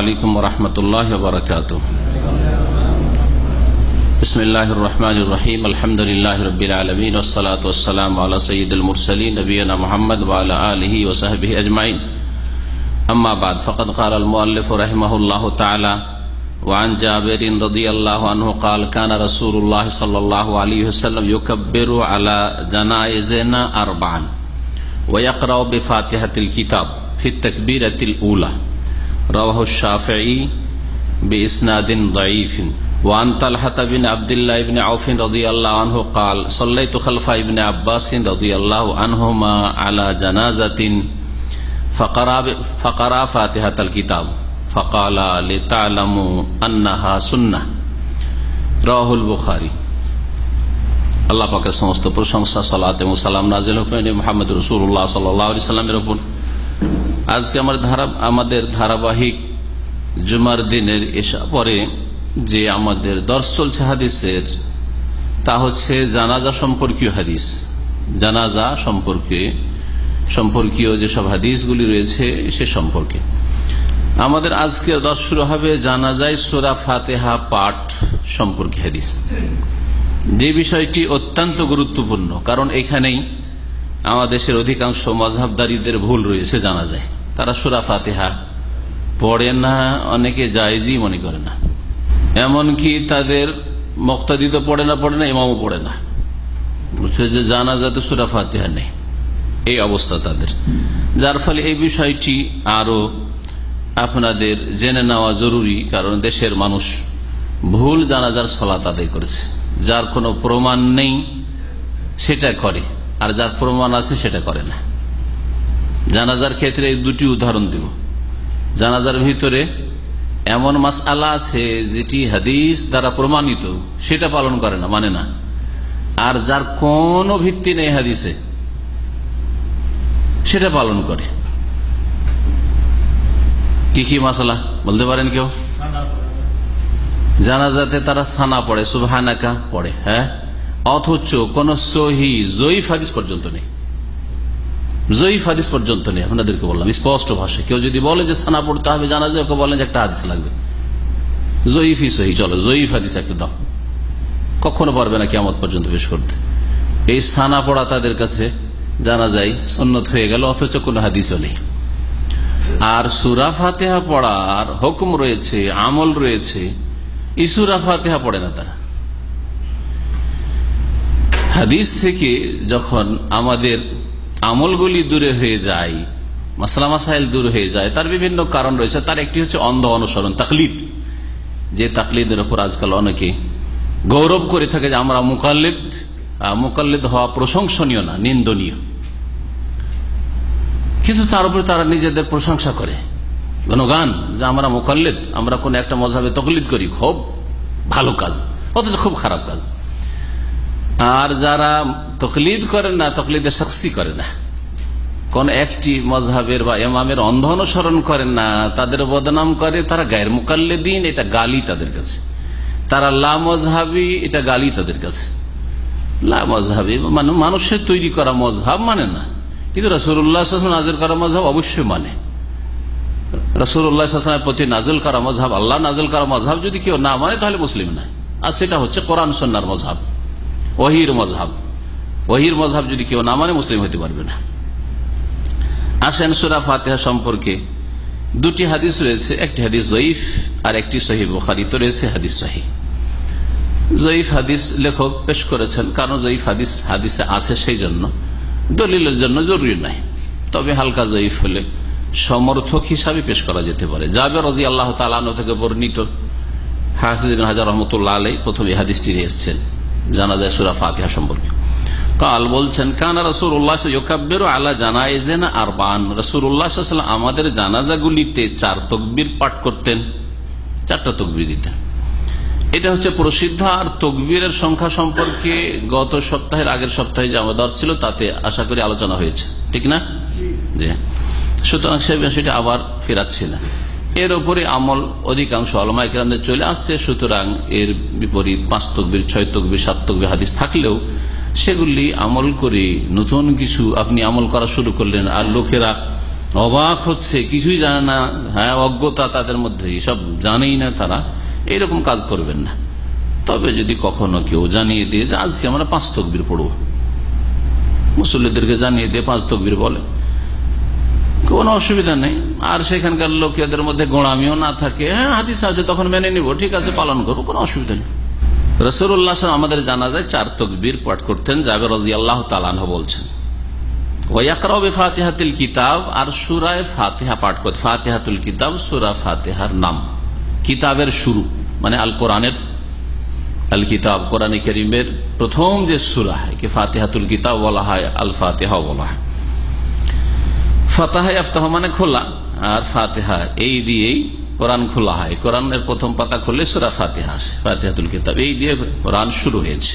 عليكم ورحمة الله وبركاته. بسم الله الرحمن الرحيم. الحمد لله رب العالمين والصلاة والسلام على سيد المرسلين نبينا محمد وعلى آله وصحبه أجمعين. أما بعد فقد قال المؤلف رحمه الله تعالى وعن جابر رضي الله عنه قال كان رسول الله صلى الله عليه وسلم يكبر على جنائزنا أربعا ويقرأ بفاتحة الكتاب في التكبيرة الأولى. رواه الشافعي بإسناد ضعيف وعن طلحة بن عبد الله بن عوف رضي الله عنه قال صليت خلف ابن عباس رضي الله عنهما على جنازة فقرأ, فقرأ فاتحة الكتاب فقال لتعلموا أنها سنة رواه البخاري আল্লাহ পাকের সমস্ত প্রশংসা সালাত এবং সালাম নাজিল হুকুম মোহাম্মদ রসুল্লাহ সাল্লাহ সাল্লামের উপর আজকে আমার ধারা, আমাদের ধারাবাহিক জুমার দিনের এসা পরে যে আমাদের দর্শ চলছে হাদিসের, তা হচ্ছে জানাজা সম্পর্কীয় হাদিস। জানাজা সম্পর্কে, সম্পর্কীয় যেসব হাদিসগুলি রয়েছে সে সম্পর্কে। আমাদের আজকের দশ শুরু হবে জানাজাই সোরা ফাতেহা পাঠ সম্পর্কে হাদিস। যে বিষয়টি অত্যন্ত গুরুত্বপূর্ণ, কারণ এখানেই আমাদের দেশের অধিকাংশ মজাবদারীদের ভুল রয়েছে জানা যায় তারা সুরা ফাতেহা পড়ে না, অনেকে জায়জই মনে করে না। এমনকি তাদের মক্তাদিত পড়ে না পড়ে না, ইমামও পড়ে না। বলছে যে জানা যাতে সুরা ফাতেহা নেই। এই অবস্থা তাদের। যার ফলে এই বিষয়টি আরও আপনাদের জেনে নেওয়া জরুরি, কারণ দেশের মানুষ ভুল জানাজার সলাত আদায় করেছে। যার কোনো প্রমাণ নেই, সেটা করে। আর যার প্রমাণ আছে, সেটা করে না। জানাজার ক্ষেত্রে দুটি উদাহরণ দিব। জানাজার ভিতরে এমন মাস আলা আছে যেটি হাদিস দ্বারা প্রমাণিত, সেটা পালন করে না মানে না। আর যার কোনো ভিত্তি নেই হাদিসে, সেটা পালন করে। কি কি মাসালা বলতে পারেন কেউ? জানাজাতে তারা সানা পড়ে, সুবহানাকা পড়ে হ্যাঁ? অথচ কোন সহি, জয়ীফ হাদিস পর্যন্ত নেই। জয়ীফ হাদিস পর্যন্ত নেই, আপনাদেরকে বললাম, স্পষ্ট ভাষায়। কেউ যদি বলে যে সানা পড়তে হবে জানা যায় ওকে বলেন যে একটা হাদিস লাগবে। জয়ীফই সহি, চলো, জয়ীফ হাদিস একটা দাও। কখনো পারবে না কেমন পর্যন্ত পেশ করতে। এই সানা পড়া তাদের কাছে জানা যায় সন্ন্যত হয়ে গেল, অথচ কোন হাদিসও নেই। আর সুরা ফাতেহা পড়ার হুকুম রয়েছে, আমল রয়েছে ইসুরা ফাতেহা পড়ে না তারা। হাদিস থেকে যখন আমাদের আমলগুলি দূরে হয়ে যায়, মাসলা মাসাইল দূর হয়ে যায়, তার বিভিন্ন কারণ রয়েছে। তার একটি হচ্ছে অন্ধ অনুসরণ, তাকলিদ। যে তাকলিদের উপর আজকাল অনেকে গৌরব করে থাকে যে আমরা মুকাল্লিদ মুকাল্লিদ হওয়া প্রশংসনীয় না, নিন্দনীয়। কিন্তু তার উপরে তারা নিজেদের প্রশংসা করে। গণগান, যে আমরা মোকাল্লিদ, আমরা কোন একটা মজাবে তকলিদ করি, খুব ভালো কাজ, অথচ খুব খারাপ কাজ। আর যারা তকলিদ করেন না তকলিদের শক্সি করে না। কোন একটি মজহাবের বা এমামের অন্ধ অনুসরণ করেন না, তাদের বদনাম করে, তারা গায়ের মোকাল্লে দিন এটা গালি তাদের কাছে। তারা লা মজহাবি এটা গালি তাদের কাছে। লা মজহাবি মানে মানুষের তৈরি করা মজহাব মানে না। কিন্তু রসুল্লাহ নাজের করা মজহাব অবশ্যই মানে। রসুল্লাহামের প্রতি নাজল করা মজহাব, আল্লাহ নাজল করা মজহাব যদি কেউ না মানে তাহলে মুসলিম নাই আর সেটা হচ্ছে কোরআন সন্ন্যার মজহাব। ওহির মজহাব। ওহির মজহাব যদি কেউ না মানে মুসলিম হতে পারবে না। আসেন সুরা ফাতেহা সম্পর্কে দুটি হাদিস রয়েছে, একটি হাদিস জয়ীফ আর একটি সহি বুখারিতে রয়েছে হাদিস সহি জয়ীফ হাদিস লেখক পেশ করেছেন, কারণ জয়ীফ হাদিস, হাদিসে আছে সেই জন্য। দলিলের জন্য জরুরি নাই তবে হালকা জয়ীফ হলে সমর্থক হিসাবে পেশ করা যেতে পারে। যাবে রাজি আল্লাহ তালানো থেকে বর্ণিত হাফিজ হাজার রহমতুল্লাহ আলাই প্রথম এই হাদিসটি এসছেন। জানা যায় সুরা ফাতিহা সম্পর্কে। কাল বলছেন, কানা রসুর উল্লাহের আলা জানাইজেন আর বান রসুর উল্লাহ আমাদের জানাজাগুলিতে চার তকবির পাঠ করতেন, চারটা তকবির দিতেন। এটা হচ্ছে প্রসিদ্ধ, আর তকবীরের সংখ্যা সম্পর্কে গত সপ্তাহের আগের সপ্তাহে যে আমার ছিল, তাতে আশা করি আলোচনা হয়েছে। ঠিক না? জি। সুতরাং সে বিষয়টা আবার ফেরাচ্ছি না। এর উপরে আমল অধিকাংশ আলমাইকরামদের চলে আসছে, সুতরাং এর বিপরীত পাঁচ তকবির, ছয় তকবির, সাত তকবির হাদিস থাকলেও সেগুলি আমল করে নতুন কিছু আপনি আমল করা শুরু করলেন আর লোকেরা অবাক হচ্ছে, কিছুই জানে না হ্যাঁ অজ্ঞতা তাদের মধ্যে সব জানেই না তারা, এইরকম কাজ করবেন না। তবে যদি কখনো কেউ জানিয়ে দিয়ে যে আজকে আমরা পাঁচ তকবির পড়ব, মুসল্লিদেরকে জানিয়ে দিয়ে পাঁচ তকবির বলে কোনো অসুবিধা নেই। আর সেখানকার লোকেদের মধ্যে গোড়ামিও না থাকে। হ্যাঁ হাদিস আছে, তখন মেনে নিব। ঠিক আছে, পালন করব, কোনো অসুবিধা নেই। রসুল্লাহ আমাদের জানা যায় চার তকবির পাঠ করতেন জাবের রাজি আল্লাহ তালান বলছেন। ফাতেহাতুল কিতাব আর ফাতেহা পাঠ ফাতেহাতুল কিতাব, সুরা ফাতেহার নাম। কিতাবের শুরু মানে আল আল কিতাব করিমের প্রথম যে সুরা হয়, কি ফাতেহাতুল কিতাব বলা হয়, আল ফাতেহা বলা হয়। ফাতাহা আফতাহ মানে খোলা। আর ফাতেহা, এই দিয়েই কোরআন খোলা হয়। কোরআনের প্রথম পাতা খুললে সুরা ফাতেহা আসে, ফাতেহাতুল কিতাব। এই দিয়ে কোরআন শুরু হয়েছে।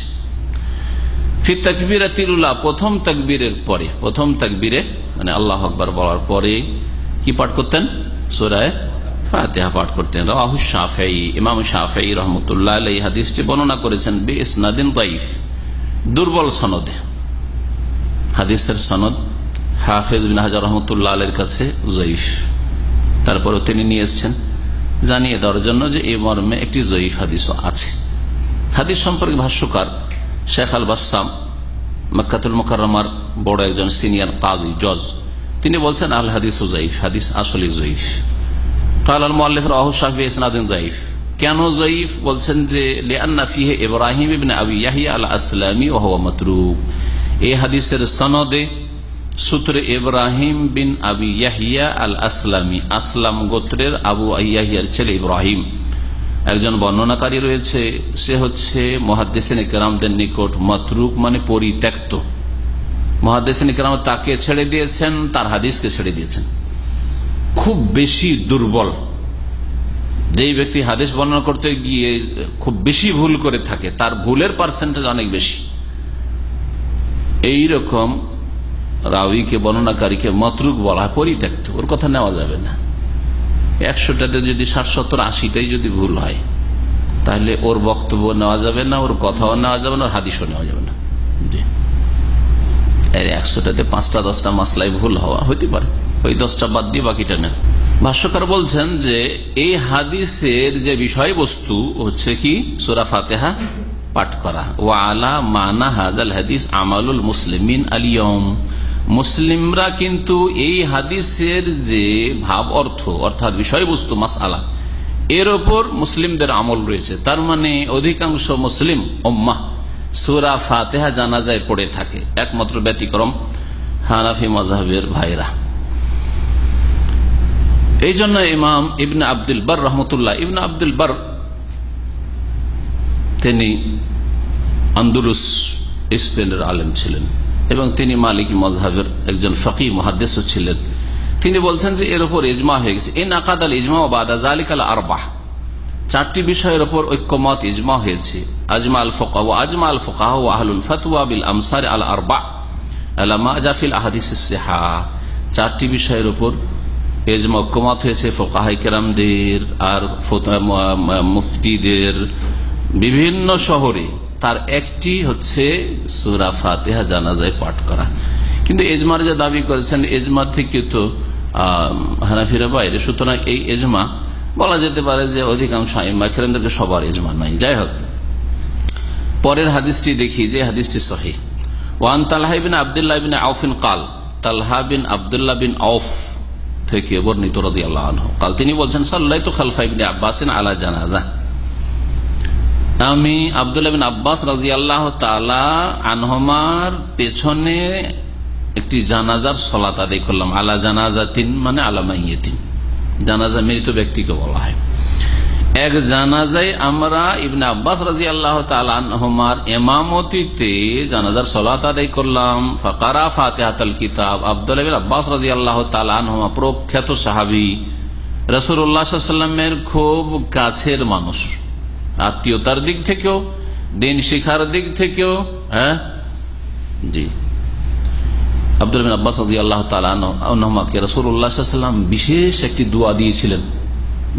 ফির তিরুল্লাহ প্রথম তকবীরের পরে, প্রথম তকবীরে মানে আল্লাহ আকবর বলার পরে কি পাঠ করতেন? পাঠ করতেন। রাহু শাফাই ইমাম শাফাই রহমতুল্লাহ হাদিসটি বর্ণনা করেছেন বে ইসনাদিন দুর্বল সনদে। হাদিসের সনদ হাফেজ বিন হাজার রহমতুল্লাহ আলের কাছে জয়ীফ। তারপরেও তিনি নিয়ে এসছেন। জানিয়ে দেওয়ার জন্য যে এই মর্মে একটি জয়ীফ হাদিসও আছে। হাদিস সম্পর্কে ভাষ্যকার শেখ আল বাসাম, মক্কাতুল মোকার বড় একজন সিনিয়র কাজী, জজ। তিনি বলছেন, আল হাদিস জয়ীফ, হাদিস আসলে জয়ীফ। কেন জয়ীফ? বলছেন যে ইব্রাহিম আবি ইয়াহিয়া আল আসলামী ও মতরুক। এই হাদিসের সনদে সূত্রে ইব্রাহিম বিন আবি ইয়াহিয়া আল আসলামী আসলাম গোত্রের আবু ইয়াহিয়ার ছেলে ইব্রাহিম। একজন বর্ণনাকারী রয়েছে, সে হচ্ছে মহাদ্দেসিন ইকরামদের নিকট মতরুক মানে পরিত্যক্ত। মহাদ্দেসিন ইকরাম তাকে ছেড়ে দিয়েছেন, তার হাদিসকে ছেড়ে দিয়েছেন। খুব বেশি দুর্বল। যেই ব্যক্তি হাদিস বর্ণনা করতে গিয়ে খুব বেশি ভুল করে থাকে, তার ভুলের পার্সেন্টেজ অনেক বেশি। এই রকম রাউিকে বর্ণনাকারীকে মতরুক বলা, পরিত্যক্ত। ওর কথা নেওয়া যাবে না। একশোটাতে যদি ষাট, সত্তর, আশিটাই যদি ভুল হয়, তাহলে ওর বক্তব্য নেওয়া যাবে না, ওর কথাও নেওয়া যাবে না হাদিসও নেওয়া যাবে না। একশোটাতে পাঁচটা, দশটা মাসলাই ভুল হওয়া হইতে পারে। ওই দশটা বাদ দিয়ে বাকিটা নেন। ভাষ্যকার বলছেন যে, এই হাদিসের যে বিষয়বস্তু হচ্ছে কি? সুরা ফাতেহা পাঠ করা। ও আলা মানা হাজাল হাদিস আমালুল মুসলিমিন আলিয়ম মুসলিমরা কিন্তু এই হাদিসের যে ভাব অর্থ, অর্থাৎ বিষয়বস্তু মাসালা এর ওপর মুসলিমদের আমল রয়েছে। তার মানে অধিকাংশ মুসলিম ওম্মা সুরা ফাতেহা জানাজায় পড়ে থাকে, একমাত্র ব্যতিক্রম হানাফি মজাহের ভাইরা। এই জন্য ইমাম ইবনে আব্দুল বার রহমতুল্লাহ, ইবনে আব্দুল বার তিনি আন্দুরুস স্পেনের আলেম ছিলেন। এবং তিনি মালিক মজহাবের একজন ফকি মহাদেশও ছিলেন। তিনি বলছেন যে এর উপর ইজমা হয়ে গেছে। এই নাকাদ আল ইজমা ও বাদা জালিক আল আরবাহ। চারটি বিষয়ের উপর ঐক্যমত ইজমা হয়েছে। আজমা আল ফোকা ও আজমা আল ফোকাহ ও আহলুল ফতুয়া বিল আমসার আল আরবা। জাফিল আহাদিস চারটি বিষয়ের উপর এজমা ঐক্যমত হয়েছে ফোকাহাই আর মুফতিদের। বিভিন্ন শহরে তার একটি হচ্ছে সুরা ফাতেহা জানাজায় পাঠ করা। কিন্তু এজমার যে দাবি করেছেন, এজমার থেকে তো হানাফিরা বাইরে। সুতরাং এই এজমা বলা যেতে পারে যে অধিকাংশ আইমাকে সবার এজমা নাই। যাই হোক, পরের হাদিসটি দেখি যে হাদিসটি সহি। ওয়ান তালহাবিন আবদুল্লাহ বিন আউফিন কাল, তালহা বিন আবদুল্লাহ বিন আউফ থেকে বর্ণিত রদি আল্লাহ কাল তিনি বলছেন সাল্লাই তো খালফাইবিন আব্বাসিন আলা জানাজা। আমি আবদুল্লাহ বিন আব্বাস রাজি আল্লাহ তালা আনহমার পেছনে একটি জানাজার সলাত আদায় করলাম, আলা জানাজা তিন মানে আলামাইয়ে তিন জানাজা মৃত ব্যক্তিকে বলা হয়। এক জানাজায় আমরা ইবনে আব্বাস রাজি আল্লাহ তালার এমামতিতে জানাজার সলাত আদায় করলাম। ফকারা ফাতেহাতাল কিতাব আব্দুল আব্বাস রাজি আল্লাহ তালানহমা প্রখ্যাত সাহাবি। রসুল্লাহামের খুব কাছের মানুষ। আত্মীয়তার দিক থেকেও, দিন শিখার দিক থেকেও হ্যাঁ? জি। আব্দুল আব্বাস আল্লাহ তালাকে রসুল্লাহাম বিশেষ একটি দোয়া দিয়েছিলেন।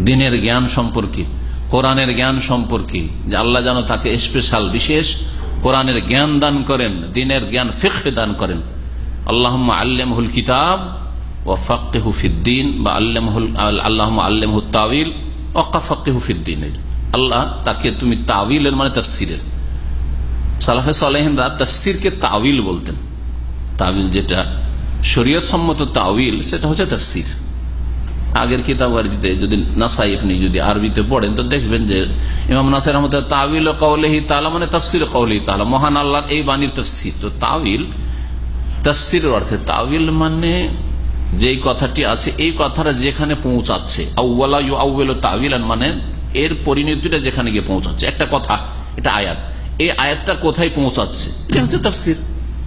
দিনের জ্ঞান সম্পর্কে, কোরআনের জ্ঞান সম্পর্কে, যে আল্লাহ যেন তাকে স্পেশাল বিশেষ কোরআনের জ্ঞান দান করেন, দিনের জ্ঞান ফিখ দান করেন। আল্লাহ আল্লামহুল কিতাব ও ফকে হুফিদ্দিন বা আল্লামহুল আল্লাহ আল্লামহু তাবিল ওকাফাকে হুফিদ্দিন আল্লাহ তাকে তুমি তাবিলের মানে তফসিরের। সালাফে সালেহিনরা তফসিরকে তাবিল বলতেন। তাবিল যেটা শরীয়ত সম্মত তাবিল সেটা হচ্ছে তফসির। আগের কিতাব আরবিতে যদি নাসাই আপনি যদি আরবিতে পড়েন, তো দেখবেন যে ইমাম নাসাই রহমত তাবিল কৌলেহি তালা মানে তফসির কৌলেহি তালা মহান আল্লাহর এই বাণীর তফসির। তো তাবিল তফসিরের অর্থে তাবিল মানে যেই কথাটি আছে, এই কথাটা যেখানে পৌঁছাচ্ছে। তাবিল মানে এর পরিণতিটা যেখানে গিয়ে পৌঁছাচ্ছে। একটা কথা, এটা আয়াত। এই আয়াতটা কোথায় পৌঁছাচ্ছে? তফসির।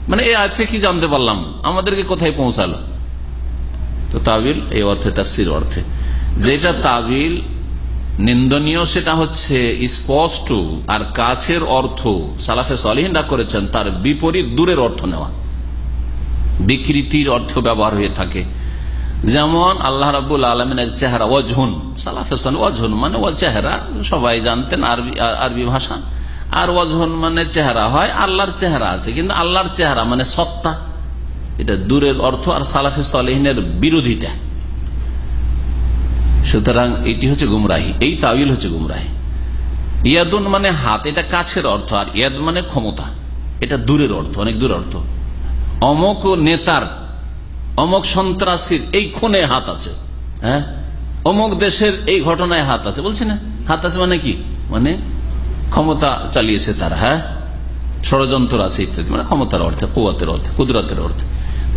মানে এই আয়াত কি জানতে পারলাম? আমাদেরকে কোথায় পৌঁছালো? তো তাবিল, এই অর্থে তাফসির অর্থে। যেটা তাবিল নিন্দনীয়, সেটা হচ্ছে স্পষ্ট আর কাছের অর্থ। সালাফে সালিহিনরা করেছেন, তার বিপরীত দূরের অর্থ নেওয়া। বিকৃতির অর্থ ব্যবহার হয়ে থাকে। যেমন আল্লাহ রাবুল আলমিনের চেহারা ওঝুন সালাফেসান ওঝুন মানে ও চেহারা, সবাই জানতেন আরবি আরবি ভাষা। আর ওঝুন মানে চেহারা হয় আল্লাহর চেহারা আছে, কিন্তু আল্লাহর চেহারা মানে সত্তা। এটা দূরের অর্থ আর সালাফে সালেহিনের বিরোধিতা। সুতরাং এটি হচ্ছে গুমরাহি, এই তাবিল হচ্ছে গুমরাহি। ইয়াদুন মানে হাত, এটা কাছের অর্থ, আর ইয়াদ মানে ক্ষমতা। এটা দূরের অর্থ, অনেক দূরের অর্থ। অমক নেতার অমক সন্ত্রাসীর এই খুনে হাত আছে। হ্যাঁ? অমুক দেশের এই ঘটনায় হাত আছে। বলছি না, হাত আছে মানে কি? মানে ক্ষমতা চালিয়েছে তারা হ্যাঁ? ষড়যন্ত্র আছে ইত্যাদি মানে ক্ষমতার অর্থে, কুয়াতের অর্থে, কুদরতের অর্থে।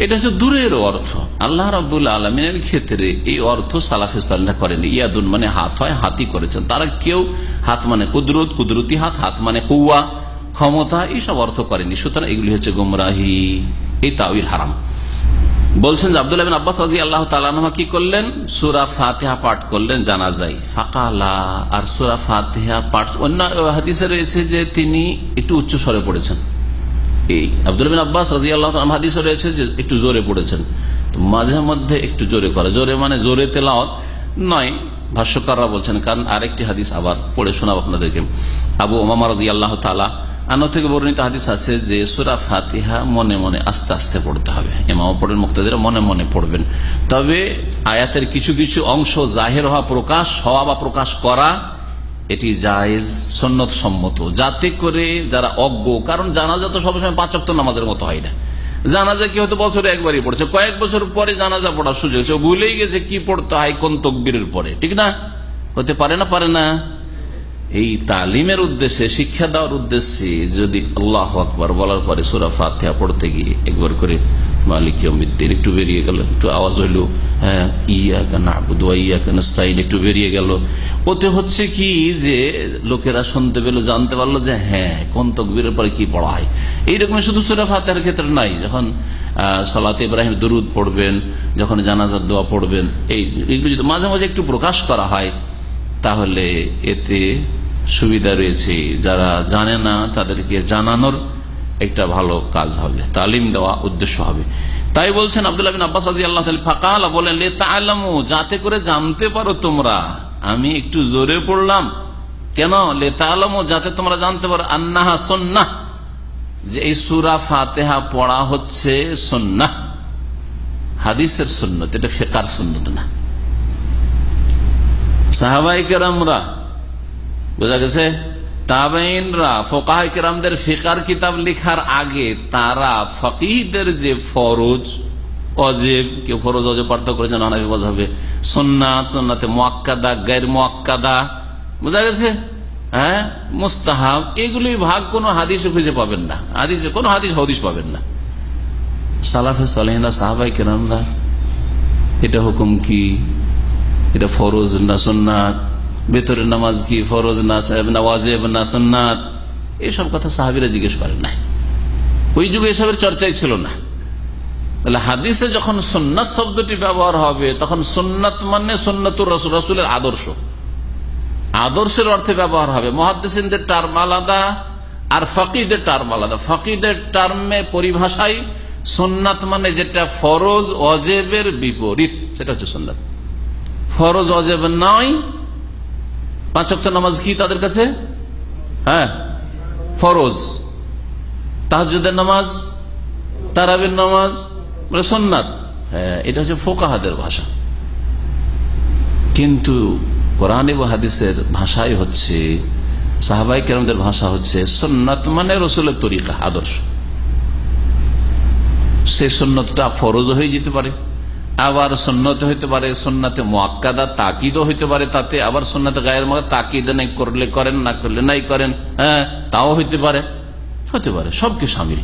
এটা হচ্ছে দূরের অর্থ। আল্লাহ রাবুল আলমিনের ক্ষেত্রে এই অর্থ সালাফিসাল্লাহ করেনি ইয়াদুন মানে হাত হয় হাতি করেছেন। তারা কেউ হাত মানে কুদরত, কুদরতি হাত হাত মানে কুয়া, ক্ষমতা, এইসব অর্থ করেনি সুতরাং এগুলি হচ্ছে গুমরাহি, এই তাউল হারাম। বলছেন যে আব্দুল আব্বাস রাজি আল্লাহ তালানহা কি করলেন? সুরা ফাতেহা পাঠ করলেন জানা যায় ফাঁকালা, আর সুরা ফাতেহা পাঠ, অন্য হাদিসে রয়েছে যে তিনি একটু উচ্চ স্বরে পড়েছেন। এই আব্দুল আব্বাস রাজি আল্লাহ হাদিসে রয়েছে যে একটু জোরে পড়েছেন। মাঝে মধ্যে একটু জোরে করা। জোরে মানে জোরে তেলাওয়াত নয়, ভাষ্যকাররা বলছেন। কারণ আরেকটি হাদিস আবার পড়ে শোনাব আপনাদেরকে। আবু ওমামা রাজি আল্লাহ তালা আনো থেকে বর্ণিত হাদিস আছে যে সুরা ফাতিহা মনে মনে আস্তে আস্তে পড়তে হবে। এমাও পড়েন মুক্তাদের মনে মনে পড়বেন। তবে আয়াতের কিছু কিছু অংশ জাহের হওয়া, প্রকাশ হওয়া বা প্রকাশ করা, এটি জায়েজ সন্ন্যত সম্মত যাতে করে যারা অজ্ঞ, কারণ জানাজা তো সবসময় পাঁচক্ত নামাজের মতো হয় না। জানাজা কি হয়তো বছরে একবারই পড়ছে, কয়েক বছর পরে জানাজা পড়ার সুযোগ ভুলেই গেছে কি পড়তে হয় কোন তকবীরের পরে। ঠিক না? হতে পারে না? পারে না। এই তালিমের উদ্দেশ্যে, শিক্ষা দেওয়ার উদ্দেশ্যে যদি আল্লাহ আকবর বলার পরে সুরা ফাতেহা পড়তে গিয়ে একবার করে মালিক একটু বেরিয়ে একটু আওয়াজ হ্যাঁ স্টাইল একটু বেরিয়ে গেল। ওতে হচ্ছে কি যে লোকেরা শুনতে পেল, জানতে পারল যে হ্যাঁ কোন কি পড়া হয় এইরকম শুধু ক্ষেত্রে নাই, যখন সালাত ইব্রাহিম দরুদ পড়বেন, যখন জানাজার দোয়া পড়বেন, এই, এগুলো যদি মাঝে মাঝে একটু প্রকাশ করা হয়, তাহলে এতে সুবিধা রয়েছে। যারা জানে না, তাদেরকে জানানোর একটা ভালো কাজ হবে। তালিম দেওয়া উদ্দেশ্য হবে। তাই বলছেন আব্দুল্লাহ আব্বাস আজি আল্লাহ ফাঁকালা, বলেন তালামু যাতে করে জানতে পারো তোমরা, আমি একটু জোরে পড়লাম। কেন? লে তালামু যাতে তোমরা জানতে পারো, আন্নাহা সন্না যে এই সুরা ফাতেহা পড়া হচ্ছে সন্না হাদিসের সন্ন্যত এটা ফেকার সন্ন্যত না। সাহাবাই কেরামরা বোঝা গেছে? তাবেইনরা ফোকাহ কেরামদের ফিকার কিতাব লিখার আগে তারা ফকিদের যে ফরজ, অজেব, কেউ ফরজ, অজেব পার্থক্য করেছেন অনাবি বোঝাবে সোননাথ সোননাথে মোয়াক্কাদা গায়ের মোয়াক্কাদা। বোঝা গেছে? হ্যাঁ? মুস্তাহাব এগুলি ভাগ কোন হাদিসে খুঁজে পাবেন না। হাদিসে, কোন হাদিস, হদিস পাবেন না। সালাফে সালেহনা সাহাবাই কেরামরা, এটা হুকুম কি? এটা ফরজ না সোননাথ বেতরের নামাজ কি ফরজ না না ওয়াজেব না সন্ন্যাত এইসব কথা সাহাবিরা জিজ্ঞেস করেন না ওই যুগে এসবের চর্চাই ছিল না। তাহলে হাদিসে যখন সুন্নাত শব্দটি ব্যবহার হবে, তখন সুন্নাত মানে সুন্নাতুর রসুল, রসুলের আদর্শ। আদর্শের অর্থে ব্যবহার হবে। মহাদিসদের টার্ম আলাদা আর ফকিদের টার্ম আলাদা। ফকিদের টার্মে পরিভাষায় সুন্নাত মানে যেটা ফরজ, অজেবের বিপরীত, সেটা হচ্ছে সুন্নাত। ফরজ, অজেব নয় পাঁচক্ত নামাজ কি তাদের কাছে? হ্যাঁ। ফরজ। তাহাজুদের নামাজ, তারাবির নামাজ বলে সোননাথ হ্যাঁ এটা হচ্ছে ফোকাহাদের ভাষা। কিন্তু কোরআন এবং হাদিসের ভাষাই হচ্ছে, সাহাবাই কেরমদের ভাষা হচ্ছে সোননাথ মানে রসুলের তরিকা, আদর্শ। সেই সন্ন্যতটা ফরজ হয়ে যেতে পারে। আবার সন্ন্যত হইতে পারে সন্ন্যতে মোয়াক্কাদা, তাকিদও হইতে পারে তাতে। আবার সন্ন্যতে গায়ের মধ্যে তাকিদ নাই, করলে করেন, না করলে নাই করেন হ্যাঁ? তাও হইতে পারে। হতে পারে, সবকে সামিল।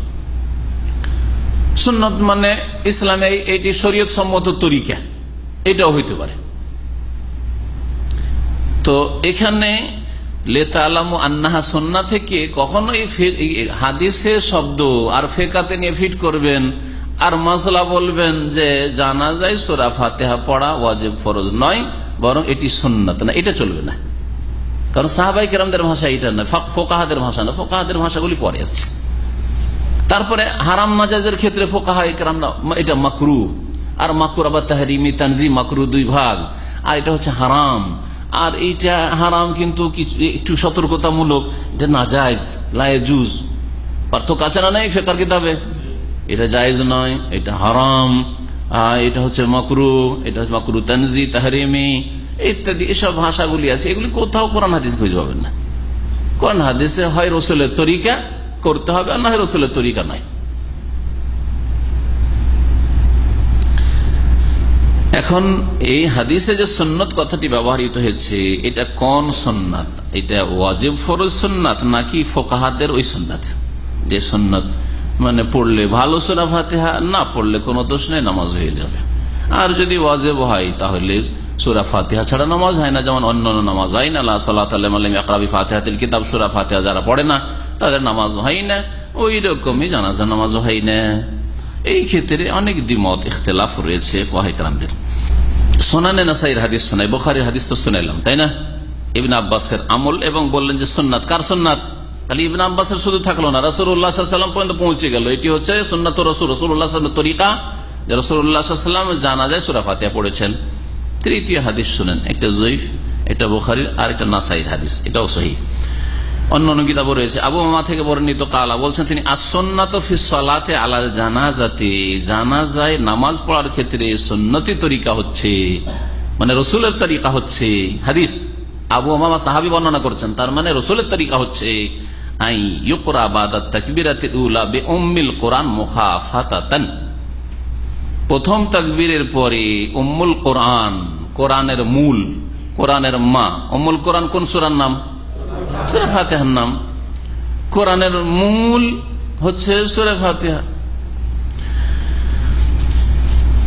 সুন্নত মানে ইসলামে এটি শরীয়ত সম্মত তরিকা। এটাও হইতে পারে। তো এখানে লেতা আলাম আন্নাহা সন্না থেকে কখনোই হাদিসে শব্দ আর ফেকাতে নিয়ে ফিট করবেন আর মশলা বলবেন যে জানা যায় সোরা ফাতেহা পড়া ওয়াজেব ফরজ নয়, বরং এটি সন্ন্যত না। এটা চলবে না। কারণ সাহাবাই কেরামদের ভাষা এটা নয় ফোকাহাদের ভাষা না। ফোকাহাদের ভাষাগুলি পরে আসছে। তারপরে হারাম মাজাজের ক্ষেত্রে ফোকাহা এটা মাকরু। আর মাকুর আবার তাহারিমি, তানজি, মাকরু দুই ভাগ। আর এটা হচ্ছে হারাম। আর এইটা হারাম কিন্তু একটু সতর্কতামূলক। এটা না জায়জ লায়ে জুজ পার্থক্য আছে না নেই ফেকার কিতাবে? এটা জায়েজ নয়, এটা হারাম এটা হচ্ছে মকরু, এটা হচ্ছে মকরু তানজি, তাহারিমি, ইত্যাদি, এসব ভাষাগুলি আছে, এগুলি কোথাও কোরআন হাদিস খুঁজে পাবেন না। কোরআন হাদিসে হয় রসুলের তরিকা করতে হবে আর না হয় রসুলের তরিকা নাই এখন এই হাদিসে যে সন্ন্যত কথাটি ব্যবহৃত হয়েছে, এটা কোন সন্ন্যত এটা ওয়াজিব ফরজ সন্ন্যত নাকি ফোকাহাতের ওই সন্ন্যত যে সন্ন্যত মানে পড়লে ভালো সোনা ফাতেহা, না পড়লে কোনো দোষ নেই, নামাজ হয়ে যাবে। আর যদি ওয়াজেব হয়, তাহলে সুরা ফাতেহা ছাড়া নামাজ হয় না। যেমন অন্য নামাজ হয় না সাল্লাহাবি ফাতেহাতিল কিতাব, সুরা ফাতেহা যারা পড়ে না, তাদের নামাজ হয় না। ওই রকমই জানাজা নামাজ হয় না। এই ক্ষেত্রে অনেক দ্বিমত, ইখতলাফ রয়েছে ওয়াহিকরামদের সোনানে নাসাইর হাদিস শোনাই, বোখারির হাদিস তো শুনাইলাম, তাই না? ইবিন আব্বাসের আমল এবং বললেন যে সোননাথ কার সোননাথ তাহলে ইবিন আব্বাসের শুধু থাকল না রসুল্লাহাম পর্যন্ত পৌঁছে গেল। এটি হচ্ছে সুন্নাত রসুল রসুল্লাহ তরিকা, যে রসুল্লাহাম জানা যায় সুরা ফাতিয়া পড়েছেন। তৃতীয় হাদিস শুনেন, একটা জৈফ এটা বোখারির আর একটা নাসাইর হাদিস, এটাও সহি অন্য অন্য কিতাব রয়েছে। আবু মামা থেকে বর্ণিত কালা বলছেন, তিনি আসন্নাত আলাল জানাজাতে। জানাজায় নামাজ পড়ার ক্ষেত্রে সন্নতি তরিকা হচ্ছে মানে রসুলের তরিকা হচ্ছে। হাদিস, আবু মামা সাহাবি বর্ণনা করছেন, তার মানে রসুলের তরিকা হচ্ছে প্রথম তাকবীরের পরে উম্মুল কোরআন, কোরআনের মূল, কোরআনের মা। উম্মুল কোরআন কোন সুরার নাম? সুরে ফাতেহার নাম। কোরআনের মূল হচ্ছে সুরে ফাতেহা।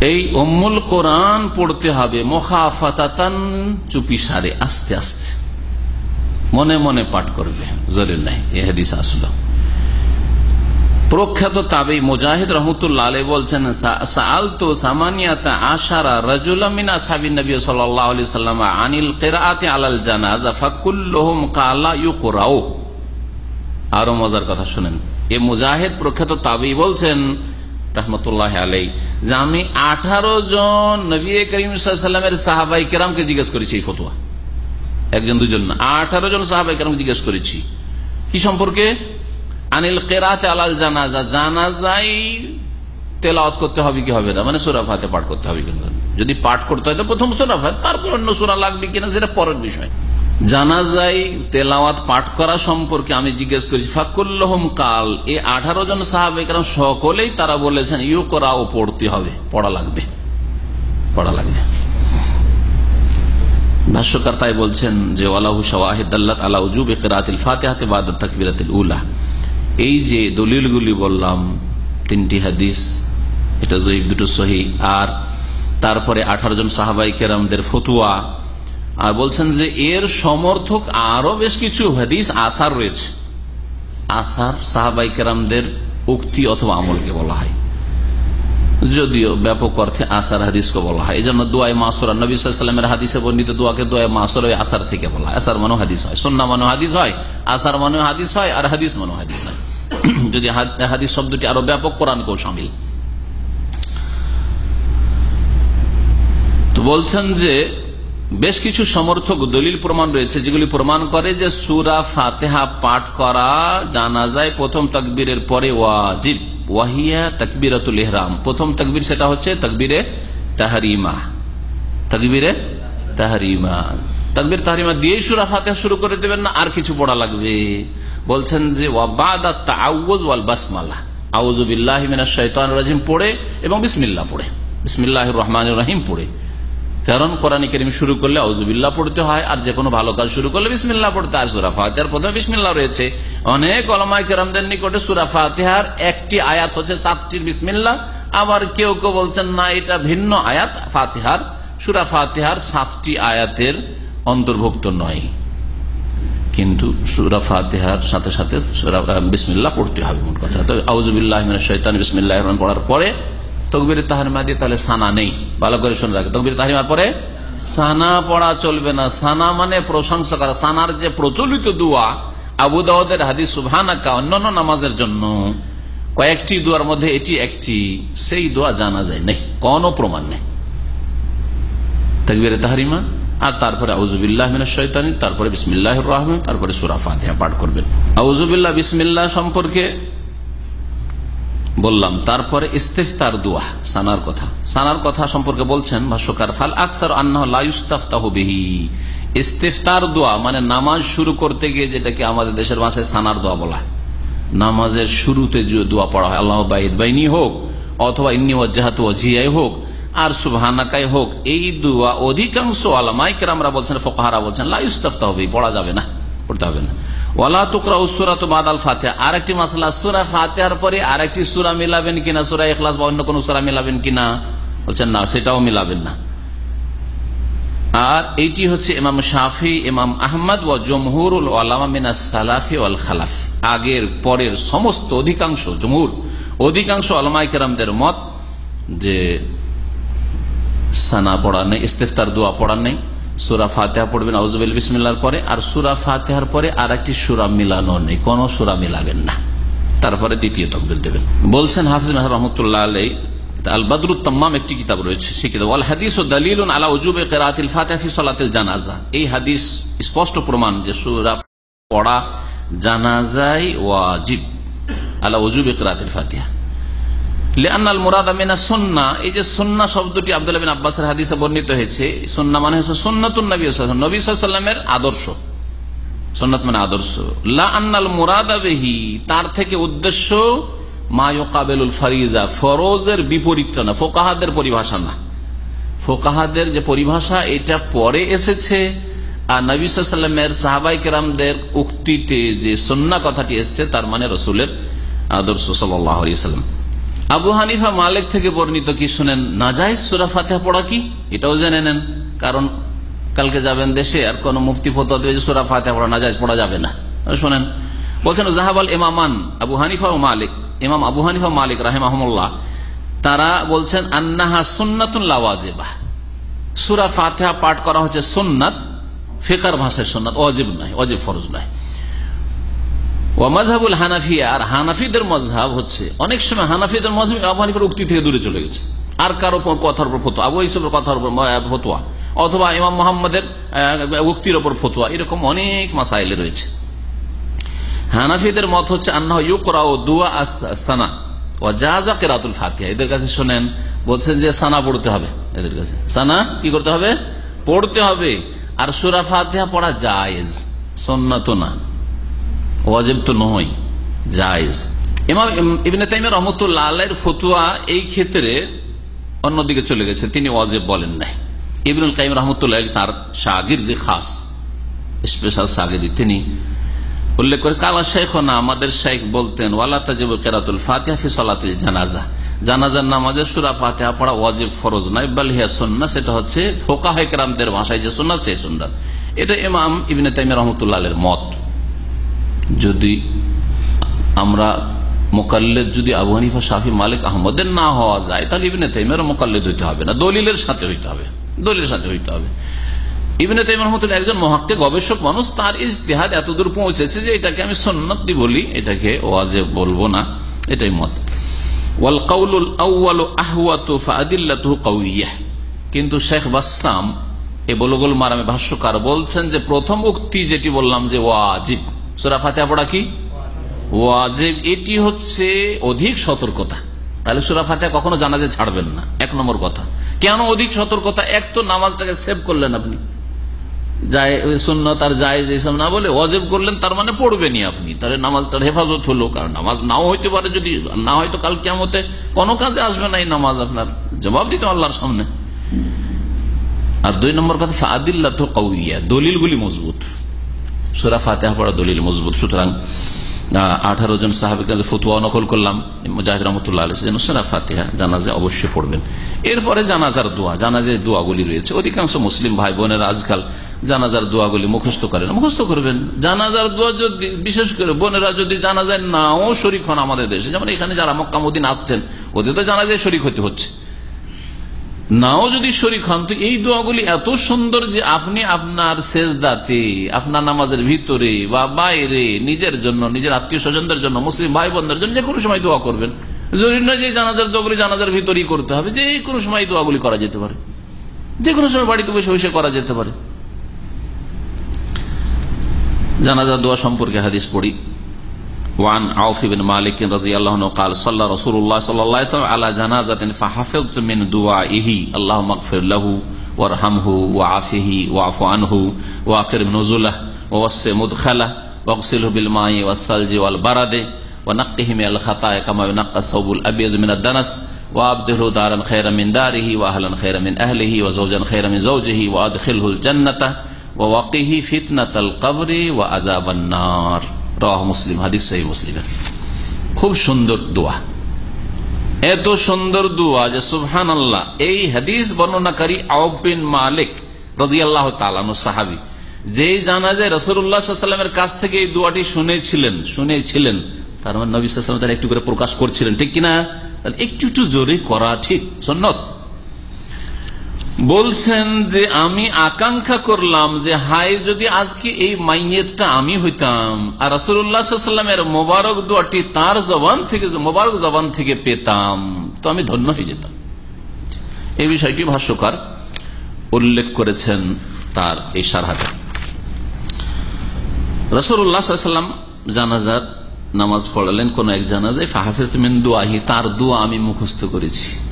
এই অমূল কোরআন পড়তে হবে মোখাফাতান চুপি সারে, আস্তে আস্তে। মনে মনে পাঠ করবে। এ হাদিস আসলো। প্রখ্যাত তাবি মুজাহিদ রহমতুল্লাহ বলছেন সামানিয়াতা আশারা রাজুলামিনা সাবিন নবী সাল্লাম আনিল কেরাতে আলাল জানাজা, ফাকুল্লহম কালা ইউকরাও আরও মজার কথা শুনেন। এ মুজাহিদ প্রখ্যাত তাবি বলছেন, রহমতুল্লাহ আলাই যে আমি আঠারো জন নবী করিম সাল্লামের সাহাবাই কেরামকে জিজ্ঞেস করেছি এই ফতুয়া। একজন দুজন আঠারো জন সাহাবাই কেরাম জিজ্ঞেস করেছি, কি সম্পর্কে? আনিল কেরাতে আলাল জানাজা। জানাজাই তেলাওয়াত করতে হবে কি হবে না? মানে সুরাফাতে পাঠ করতে হবে কিনা যদি পাঠ করতে হয় তো প্রথম সুরাফাত তারপর অন্য সুরা লাগবে কিনা সেটা পরের বিষয়। জানাজাই তেলাওয়াত পাঠ করা সম্পর্কে আমি জিজ্ঞেস করেছি, ফাকুল্লহম কাল। এই আঠারো জন সাহাবে কারণ সকলেই তারা বলেছেন, ইউ করা ও পড়তে হবে, পড়া লাগবে। পড়া লাগবে। ভাষ্যকার তাই বলছেন যে আল্লাহ শাহিদ আল্লাহ উজুব কেরাতিল ফাতেহাতে এই যে দলিলগুলি বললাম, তিনটি হাদিস, এটা জয়ীব দুটো সহি আর তারপরে আঠারো জন সাহাবাই কেরামদের ফতুয়া। আর বলছেন যে, এর সমর্থক আরও বেশ কিছু হাদিস, আসার রয়েছে। আসার সাহাবাই কেরামদের উক্তি অথবা আমলকে বলা হয়। যদিও ব্যাপক অর্থে আসার হাদিসকে বলা হয়। এই জন্য দোয়াই মাসরা নবী সাল্লামের হাদিসে বর্ণিত দোয়াকে দোয়াই মাসর ওই আসার থেকে বলা হয়। আসার মনো হাদিস হয় সন্না মনো হাদিস হয়, আসার মনো হাদিস হয়, আর হাদিস মনো হাদিস হয়। যদি হাদিস শব্দটি আরও ব্যাপক কোরআনকেও সামিল। তো বলছেন যে, বেশ কিছু সমর্থক দলিল প্রমাণ রয়েছে, যেগুলি প্রমাণ করে যে সুরা ফাতেহা পাঠ করা জানা যায় প্রথম তকবীরের পরে ওয়াজিব। ওয়াহিয়া তকবিরাতুল ইহরাম। প্রথম তকবির সেটা হচ্ছে তকবিরে তাহারিমা। তকবিরে তাহারিমা। তকবির তাহারিমা দিয়ে সুরা ফাতে শুরু করে দেবেন না, আর কিছু পড়া লাগবে। বলছেন যে ওয়াল রাজিম, পড়ে এবং বিসমিল্লা পড়ে। বিসমিল্লাহ রহমান রহিম পড়ে। কারণ কোরআন করিম শুরু করলে আউজুবিল্লাহ পড়তে হয়, আর যে কোনো ভালো কাজ শুরু করলে বিসমিল্লাহ পড়তে হয়। সুরা ফাতেহার প্রথমে বিসমিল্লাহ রয়েছে। অনেক অলমাই কেরামদের নিকটে সুরা ফাতেহার একটি আয়াত হচ্ছে সাতটির বিসমিল্লাহ। আবার কেউ কেউ বলছেন, না, এটা ভিন্ন আয়াত, ফাতেহার। সুরা ফাতেহার সাতটি আয়াতের অন্তর্ভুক্ত নয়। কিন্তু সুরা ফাতেহার সাথে সাথে বিসমিল্লা পড়তে হবে মোট কথা। তো আউজুবিল্লাহ শৈতান বিসমিল্লাহ পড়ার পরে তকবির তাহারিমা দিয়ে তাহলে সানা নেই। ভালো করে শুনে রাখে। তকবির তাহারিমার পরে, সানা পড়া চলবে না। সানা মানে প্রশংসা করা। সানার যে প্রচলিত দুয়া, আবু দাউদের হাদিস সুবহানাকা, অন্যান্য নামাজের জন্য, কয়েকটি দুয়ার মধ্যে এটি একটি, সেই দোয়া জানা যায় নেই। কোন প্রমাণ নেই। তকবির তাহারিমা, আর তারপরে আউজুবিল্লাহ তারপরে বিসমিল্লাহ রহমান, তারপরে সুরা পাঠ করবেন। আউজুবিল্লাহ বিসমিল্লাহ সম্পর্কে বললাম, তারপরে ইস্তেফতার দোয়া, সানার কথা। সানার কথা সম্পর্কে বলছেন, ভাষ্যকার, ফাল আকসার আন্নাহবিহি ইস্তেফতার দোয়া মানে নামাজ শুরু করতে গিয়ে যেটাকে আমাদের দেশের ভাষায় সানার দোয়া বলা নামাজের শুরুতে যে দোয়া পড়া হয়, আল্লাহ বাইনি হোক, অথবা ইন্নি ওজিয়াই হোক, আর সুবহানাকাই হোক, এই দোয়া অধিকাংশ আলামাইকের আমরা বলছেন, ফোকাহারা বলছেন লাইস্তাফতা হবে পড়া যাবে না, পড়তে হবে না। ওয়ালা টুকরা সুরা তো বাদাল ফাতেহা। আর একটি মাসলা, সুরা ফাতেহার পরে আর একটি সুরা মিলাবেন কিনা? সুরা এখলাস বা অন্য কোন সুরা মিলাবেন কিনা? বলছেন, না, সেটাও মিলাবেন না। আর এইটি হচ্ছে ইমাম শাফি, ইমাম আহমদ ও জমহুরুল আলামা মিনা সালাফি ওয়াল খালাফ। আগের, পরের সমস্ত অধিকাংশ জমহুর, অধিকাংশ আলমাই কেরামদের মত যে সানা পড়া নেই, ইস্তেফতার দোয়া পড়া নেই। সুরা ফাতেহা পড়বেন আউজুবিল বিসমিল্লার পরে। আর সুরা ফাতেহার পরে আর একটি সুরা মিলানো নেই, কোন সুরা মিলাবেন না। তারপরে দ্বিতীয় তকবির দেবেন। বলছেন হাফিজ মেহর রহমতুল্লাহ আলাই জানাজাই ওয়াজিব। আলা উজুবে কেরাতিল ফাতিহা। এই যে সন্না শব্দটি আব্দুল্লাহ বিন আব্বাসের হাদিসে বর্ণিত হয়েছে, সন্না মানে হচ্ছে নবী নবী সাল্লামের আদর্শ। সন্ন্যত মানে আদর্শ। লা আন্নাল মুরাদাবেহি তার থেকে উদ্দেশ্য ফারিজা বিপরীতটা না, ফোকাহাদের পরিভাষা না। ফোকাহাদের যে পরিভাষা, এটা পরে এসেছে। আর নবী সাহাবাই কেরামদের উক্তিতে যে সন্না কথাটি এসছে, তার মানে রসুলের আদর্শ সাল্লাম আবু হানিফা মালিক থেকে বর্ণিত কি শুনেন? নাজাইজ সুরা ফাতেহা পড়া কি? এটাও জেনে নেন, কারণ কালকে যাবেন দেশে আর কোন মুফতি ফতো সুরা ফাতেহা পড়া, নাজাইজ পড়া যাবে না। শোনেন, বলছেন জাহাবাল ইমামান আবু হানিফা ও মালিক, ইমাম আবু হানিফা মালিক রাহেমাহমুল্লাহ, তারা বলছেন, আন্নাহা সুন্নাতুল্লাহ ওয়াজেবা সুরা ফাতেহা পাঠ করা হচ্ছে সুন্নাত, ফেকার ভাষায় সুন্নাত অজেব নয় অজেব ফরজ নয়। ওয়ামাজহাবুল হানাফিয়া, আর হানাফিদের হচ্ছে, অনেক সময় হানাফিদের উক্তি থেকে দূরে চলে গেছে। আর কারও কথার উপর ফতোয়া, আবু ইসবের কথার উপর ফতোয়া, অথবা ইমাম মোহাম্মদের উক্তির ফতোয়া, এরকম অনেক মাসাইলে রয়েছে। হানাফিদের মত হচ্ছে আন্না ও ও ফাতিহা। এদের কাছে শোনেন, বলছেন যে সানা পড়তে হবে এদের কাছে। সানা কি করতে হবে? পড়তে হবে। আর সুরা ফাতিহা পড়া জায়েজ সন্ন্যত না। ওয়াজেব তো নয়, জায়েজ। ইমাম ইবনে তাইমের রহমতুল্লাহ আল্লাহর ফতুয়া এই ক্ষেত্রে অন্যদিকে চলে গেছে, তিনি ওয়াজেব বলেন নাই। ইবনুল কাইম রহমতুল্লাহ তার শাগিরদি খাস স্পেশাল শাগিরি তিনি উল্লেখ করে, কালা শেখ না আমাদের শেখ বলতেন, ওয়ালা তাজিব কেরাতুল ফাতিহা ফি সালাতুল জানাজা। জানাজার নামাজের সুরা ফাতেহা পড়া ওয়াজিব ফরজ নাই বালিয়া সন্না সেটা হচ্ছে ফোকা হেকরামদের ভাষায় যে সন্না সেই সুন্দর এটা ইমাম ইবিন তাইম রহমতুল্লাহ মত। যদি আমরা মোকাল্লেদ যদি আবু হানিফা শাহি মালিক আহমদের না হওয়া যায়, তাহলে ইবিনে তাইমের মোকাল্লেদ হইতে হবে না। দলিলের সাথে হইতে হবে। দলিলের সাথে হইতে হবে। ইবিনে তাইম রহমতুল্লাহ একজন মহাক্কে গবেষক মানুষ, তার ইজতেহাদ এতদূর পৌঁছেছে যে এটাকে আমি সন্ন্যতি বলি, এটাকে ওয়াজে বলব না, এটাই মত। কিন্তু শেখ বাসসাম এ বলগুল মারামে ভাষ্যকার বলছেন যে প্রথম উক্তি যেটি বললাম যে ওয়াজিব। সূরা ফাতিহা পড়া কি? ওয়াজিব। এটি হচ্ছে অধিক সতর্কতা। তাহলে সুরা ফাতিহা কখনো জানাজে ছাড়বেন না। এক নম্বর কথা। কেন অধিক সতর্কতা? এক তো নামাজটাকে সেভ করলেন আপনি। মানে নামাজটার হেফাজত হলো কারণ নামাজ নাও হইতে পারে যদি না হয়তো কাল কেমতে কোনো কাজে আসবে না এই নামাজ আপনার। জবাব দিতে আল্লাহর সামনে। আর দুই নম্বর কথা ফাদিল্লা তো কৌইয়া দলিলগুলি মজবুত। সুরা ফাতেহা পড়া দলিল মজবুত। সুতরাং আঠারো জন সাহাবিকে ফতুয়া নকল করলাম, মুজাহিদ রহমতুল্লাহ আলী যেন সুরা ফাতেহা জানাজে অবশ্যই পড়বেন। এরপরে জানাজার দোয়া, জানাজে দোয়াগুলি রয়েছে। অধিকাংশ মুসলিম ভাই বোনেরা আজকাল জানাজার দোয়াগুলি মুখস্থ করেন মুখস্থ করবেন। জানাজার দোয়া যদি, বিশেষ করে বোনেরা যদি জানাজায় নাও শরিক হন আমাদের দেশে, যেমন এখানে যারা মক্কামুদ্দিন আসছেন, ওদের তো জানাজায় শরিক হতে হচ্ছে। নাও যদি শরিক হন, তো এই দোয়াগুলি এত সুন্দর যে আপনি আপনার শেষ দাতে আপনার নামাজের ভিতরে বা বাইরে, নিজের জন্য, নিজের আত্মীয় স্বজনদের জন্য, মুসলিম ভাই বোনদের জন্য যে কোনো সময় দোয়া করবেন। জরুরি নয় যে জানাজার দোয়াগুলি জানাজার ভিতরেই করতে হবে, যে কোনো সময় দোয়াগুলি করা যেতে পারে। যে কোনো সময় বাড়িতে বসে বসে করা যেতে পারে। জানাজার দোয়া সম্পর্কে হাদিস পড়ি। وعن عوف بن مالك رضي الله عنه قال صلى رسول الله صلى الله عليه وسلم على جنازة فحفظت من دعائه. اللهم اغفر له وارحمه وعافه واعف عنه واكرم نزله ووسع مدخله واغسله بالماء والثلج والبرد ونقه من الخطايا كما ينقى الثوب الأبيض من الدنس وأبدله دارا خيرا من داره وأهلا خيرا من أهله وزوجا خيرا من زوجه وأدخله الجنة ووقه فتنة القبر وعذاب النار. মুসলিম, হাদিস সহি মুসলিমের। খুব সুন্দর দোয়া। এত সুন্দর দোয়া যে সুবহান আল্লাহ এই হাদিস বর্ণনাকারী আউবিন মালিক রদি আল্লাহ তালানু সাহাবি যে জানা যায় রসুল্লাহামের কাছ থেকে এই দোয়াটি শুনেছিলেন শুনেছিলেন, তার মানে নবী সাল্লাম তারা একটু করে প্রকাশ করছিলেন, ঠিক কিনা? একটু একটু জোরে করা ঠিক, সন্ন্যত। বলছেন যে আমি আকাঙ্ক্ষা করলাম যে হাই যদি আজকে এই মাইয়েতটা আমি হইতাম, আর রাসুল্লাহামের মোবারক দোয়াটি তার জবান থেকে, মোবারক জবান থেকে পেতাম, তো আমি ধন্য হয়ে যেতাম। এই বিষয়টি ভাষ্যকার উল্লেখ করেছেন তার এই সারহাতে। রসুল্লাহাম জানাজার নামাজ পড়ালেন, কোন এক জানাজায়, ফাহাফিজ মিন দোয়াহি তার দোয়া আমি মুখস্থ করেছি।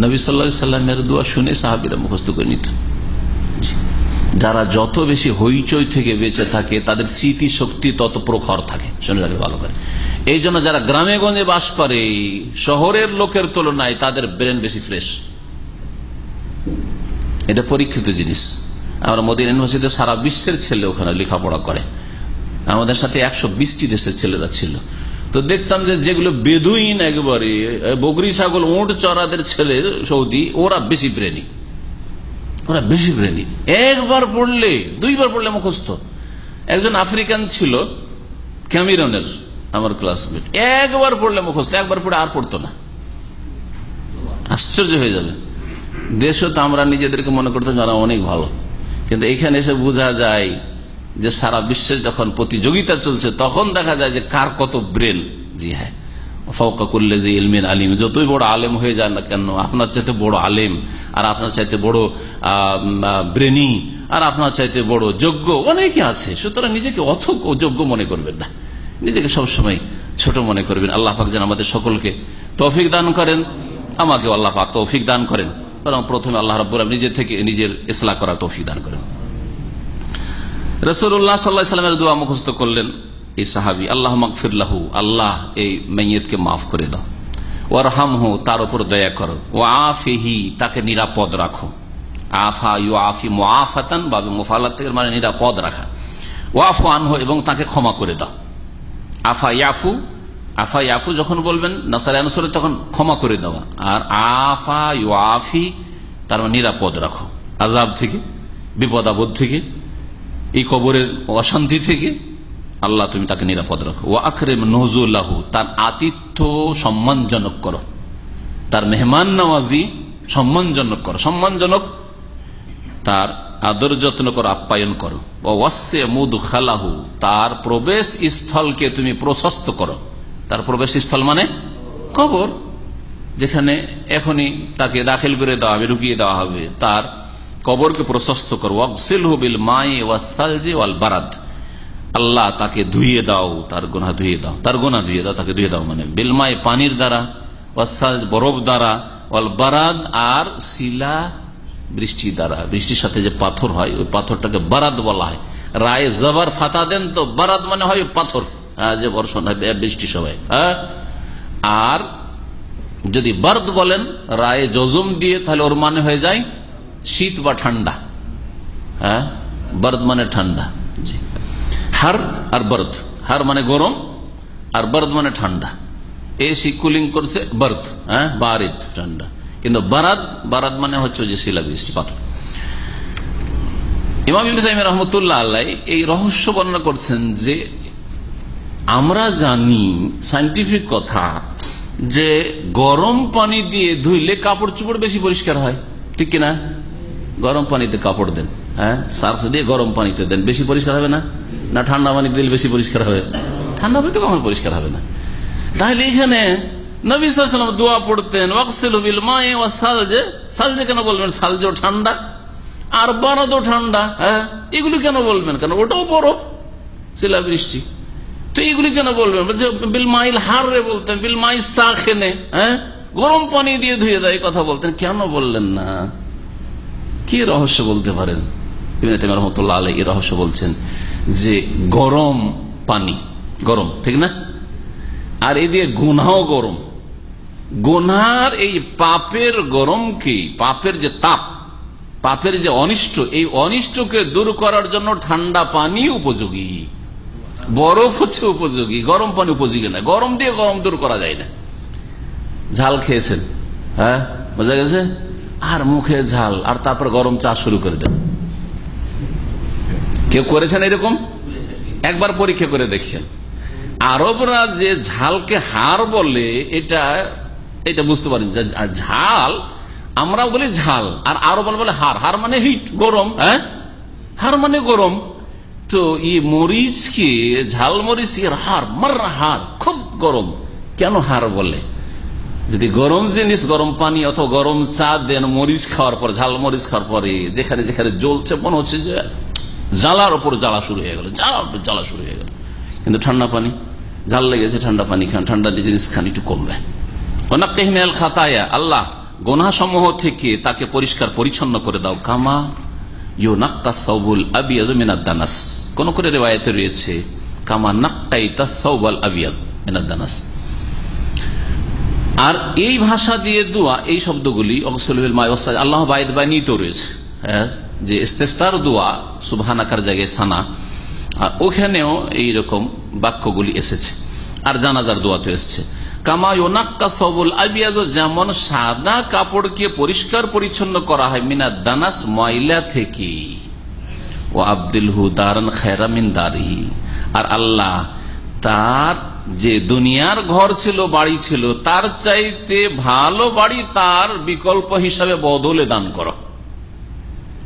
নবী সাল্লা সাল্লামের দোয়া শুনে সাহাবিরা মুখস্থ করে নিত যারা যত বেশি হইচই থেকে বেঁচে থাকে, তাদের স্মৃতি শক্তি তত প্রখর থাকে। শুনে রাখবে ভালো করে। এই জন্য যারা গ্রামে গঞ্জে বাস করে, শহরের লোকের তুলনায় তাদের ব্রেন বেশি ফ্রেশ এটা পরীক্ষিত জিনিস। আমরা মোদী ইউনিভার্সিটিতে সারা বিশ্বের ছেলে ওখানে লেখাপড়া করে। আমাদের সাথে একশো বিশটি দেশের ছেলেরা ছিল। তো দেখতাম যে যেগুলো বেদুইন একবারে বগরি ছাগল, উঁট চড়াদের ছেলে, সৌদি, ওরা বেশি ব্রেনি ওরা বেশি ব্রেনি একবার পড়লে, দুইবার পড়লে মুখস্থ। একজন আফ্রিকান ছিল, ক্যামিরনের, আমার ক্লাসমেট। একবার পড়লে মুখস্থ, একবার পড়ে আর পড়তো না। আশ্চর্য হয়ে যাবে। দেশও তো আমরা নিজেদেরকে মনে করতাম যারা অনেক ভালো। কিন্তু এখানে এসে বোঝা যায় যে সারা বিশ্বে যখন প্রতিযোগিতা চলছে, তখন দেখা যায় যে কার কত ব্রেন জি হ্যাঁ। ফৌকা করলে যে ইলমিন আলিম, যতই বড় আলেম হয়ে যায় না কেন, আপনার চাইতে বড় আলেম, আর আপনার চাইতে বড় ব্রেনি আর আপনার চাইতে বড় যোগ্য অনেকে আছে। সুতরাং নিজেকে অথ যোগ্য মনে করবেন না। নিজেকে সবসময় ছোট মনে করবেন। আল্লাহ পাক যেন আমাদের সকলকে তৌফিক দান করেন আমাকে আল্লাহ পাক তৌফিক দান করেন। বরং প্রথমে আল্লাহ রব্বুর নিজের থেকে নিজের ইসলাহ করার তৌফিক দান করেন। রসুল্লাহ সাল্লাহ সাল্লামের দোয়া মুখস্থ করলেন, এই সাহাবি, আল্লাহ মাকফিরলাহু আল্লাহ এই মাইয়তকে মাফ করে দাও। ওর হামহু তার উপর দয়া করো। ও আফেহি, তাকে নিরাপদ রাখো। আফা ইউ আফি মোয়াফাতান বা মোফালাত থেকে মানে নিরাপদ রাখা। ওয়াফু আনহু, এবং তাকে ক্ষমা করে দাও। আফা ইয়াফু আফা ইয়াফু যখন বলবেন, নাসার আনসরে তখন ক্ষমা করে দেওয়া। আর আফা ইউ আফি, তার মানে নিরাপদ রাখো। আজাব থেকে, বিপদ আপদ থেকে এই কবরের অশান্তি থেকে আল্লাহ তুমি তাকে নিরাপদ রাখো। ও আখরেম নজুল্লাহু তার আতিথ্য সম্মানজনক করো। তার মেহমান নওয়াজি সম্মানজনক করো। সম্মানজনক তার আদর যত্ন করো, আপ্যায়ন করো। ওয়াসে মুদ খালাহু তার প্রবেশ স্থলকে তুমি প্রশস্ত করো। তার প্রবেশ স্থল মানে কবর, যেখানে এখনই তাকে দাখিল করে দেওয়া হবে ঢুকিয়ে দেওয়া হবে। তার কবরকে প্রশস্ত করো। ওয়াকসিল হুবিল মাই ওয়াসালজি ওয়াল বারাদ। আল্লাহ তাকে ধুয়ে দাও তার গোনা ধুয়ে দাও তার গোনা ধুয়ে দাও তাকে ধুয়ে দাও মানে। বিলমায় পানির দ্বারা বরফ দ্বারা ওয়াল বারাদ আর শিলা বৃষ্টি দ্বারা। বৃষ্টির সাথে যে পাথর হয় ওই পাথরটাকে বারাদ বলা হয়। রায় জবার ফাতা দেন তো বারাদ মানে হয় পাথর। হ্যাঁ, যে বর্ষণ হয় বৃষ্টি সবাই হ্যাঁ আর যদি বার্দ বলেন রায়ে জজম দিয়ে তাহলে ওর মানে হয়ে যায় শীত বা ঠান্ডা হ্যাঁ? বার্দ মানে ঠান্ডা। হার আর বার্দ। হার মানে গরম আর বার্দ মানে ঠান্ডা। এসি কুলিং করছে বার্দ হ্যাঁ? বারিদ, ঠান্ডা। কিন্তু বারাদ বারাদ মানে হচ্ছে যে শিলা বৃষ্টি, পাথর। ইমাম রহমতুল্লাহ আল্লাহ এই রহস্য বর্ণনা করছেন যে আমরা জানি সাইন্টিফিক কথা যে গরম পানি দিয়ে ধুইলে কাপড় চোপড় বেশি পরিষ্কার হয়। ঠিক কিনা? গরম পানিতে কাপড় দেন হ্যাঁ? সার্ফ দিয়ে গরম পানিতে দেন, বেশি পরিষ্কার হবে না? না, ঠান্ডা পানি দিলে বেশি পরিষ্কার হবে? ঠান্ডা পানিতে কখন পরিষ্কার হবে না। তাহলে এখানে নবী সাল্লাম দোয়া পড়তেন, ওয়াকসেল মায়ে সালজে। কেন বলবেন? সালজেও ঠান্ডা। আর বারাদও ঠান্ডা হ্যাঁ? এগুলি কেন বলবেন? কেন? ওটাও বরফ শিলা বৃষ্টি। তো এইগুলি কেন বলবেন? বলছে, বিল মাইল হার বলতেন, বিল মাই চা খেনে হ্যাঁ? গরম পানি দিয়ে ধুয়ে দেয় কথা বলতেন। কেন বললেন না? কি রহস্য বলতে পারেন? রহমতুল্লাহ আলাই এই রহস্য বলছেন যে গরম পানি, গরম, ঠিক না? আর এই দিয়ে গুনাও গরম। গুনার এই পাপের গরম কি? পাপের যে তাপ, পাপের যে অনিষ্ট, এই অনিষ্টকে দূর করার জন্য ঠান্ডা পানি উপযোগী। বরফ হচ্ছে উপযোগী, গরম পানি উপযোগী না। গরম দিয়ে গরম দূর করা যায় না। ঝাল খেয়েছেন হ্যাঁ? বোঝা গেছে? আর মুখে ঝাল, আর তারপর গরম চা শুরু করে দেন কেউ করেছেন এরকম? একবার পরীক্ষা করে দেখেন। আরবরা যে ঝালকে হার বলে, এটা এটা বুঝতে পারেন ঝাল, আমরা বলি ঝাল, আর আরও বলে হার হার মানে হিট গরম হ্যাঁ? হার মানে গরম। তো ই মরিচকে ঝাল মরিচ হার মার হার খুব গরম। কেন হার বলে? যদি গরম জিনিস, গরম পানি অথবা গরম চা দেন, মরিচ খাওয়ার পর, ঝাল মরিচ খাওয়ার পরে, যেখানে যেখানে জ্বলছে, মনে হচ্ছে যে জ্বালার ওপর জ্বালা শুরু হয়ে গেল জ্বালার জ্বালা জ্বালা শুরু হয়ে গেল। কিন্তু ঠান্ডা পানি, ঝাল লেগেছে, ঠান্ডা পানি খান, ঠান্ডা জিনিস খান, একটু কমবে। অনাকেহমেল খাতায়া, আল্লাহ গোনা সমূহ থেকে তাকে পরিষ্কার পরিচ্ছন্ন করে দাও। কামা ইউ নাক্কা সৌবুল আবিয়াজ মিনাদানাস কোন করে রেওয়ায়তে রয়েছে, কামা নাক্কাইতা সৌবাল আবিয়াজ মিনাদানাস আর এই ভাষা দিয়ে দোয়া, এই শব্দগুলি আল্লাহ বাইদ বা নিত রয়েছে। যে ইস্তেফতার দোয়া, সুবহানাকার জায়গায় সানা। আর ওখানেও এইরকম বাক্যগুলি এসেছে। আর জানাজার দোয়াতে এসছে। কামায়নাক্কা সবুল আবিয়াজ, যেমন সাদা কাপড়কে পরিষ্কার পরিচ্ছন্ন করা হয়, মিনা দানাস ময়লা থেকে। ও আব্দুল হু দারান খেরামিন দারি আর আল্লাহ তার যে দুনিয়ার ঘর ছিল, বাড়ি ছিল, তার চাইতে ভালো বাড়ি তার বিকল্প হিসাবে বদলে দান করো।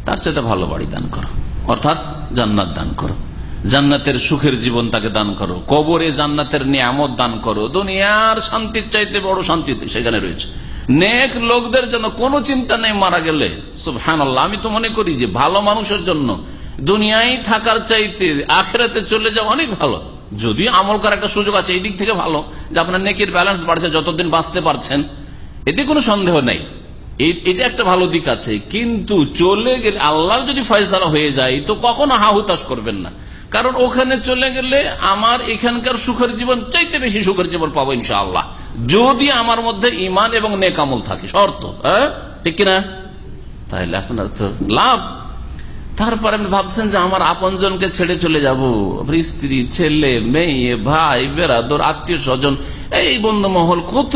তার চাইতে ভালো বাড়ি দান করো। অর্থাৎ জান্নাত দান করো। জান্নাতের সুখের জীবন তাকে দান করো। কবরে জান্নাতের নিয়ামত দান করো। দুনিয়ার শান্তির চাইতে বড় শান্তি সেখানে রয়েছে। নেক লোকদের জন্য কোনো চিন্তা নেই মারা গেলে। হ্যাঁ আমি তো মনে করি যে ভালো মানুষের জন্য দুনিয়ায় থাকার চাইতে আখেরাতে চলে যাওয়া অনেক ভালো। যদিও আমল করার একটা সুযোগ আছে, এই দিক থেকে ভালো, যে আপনার নেকের ব্যালেন্স বাড়ছে, যতদিন বাঁচতে পারছেন, এতে কোনো সন্দেহ নেই। এটা একটা ভালো দিক আছে। কিন্তু চলে গেলে আল্লাহর যদি ফয়সালা হয়ে যায়, তো কখনো হাহুতাস করবেন না। কারণ ওখানে চলে গেলে আমার এখানকার সুখের জীবন চাইতে বেশি সুখের জীবন পাবো ইনশাআল্লাহ। যদি আমার মধ্যে ইমান এবং নেকামল থাকে, শর্ত হ্যাঁ? ঠিক কিনা? তাহলে আপনার তো লাভ। তারপরে আপনি ভাবছেন যে আমার আপনজনকে ছেড়ে চলে যাব। স্ত্রী, ছেলে, মেয়ে, ভাই, বেরাদর, আত্মীয় স্বজন, এই বন্ধু মহল, কত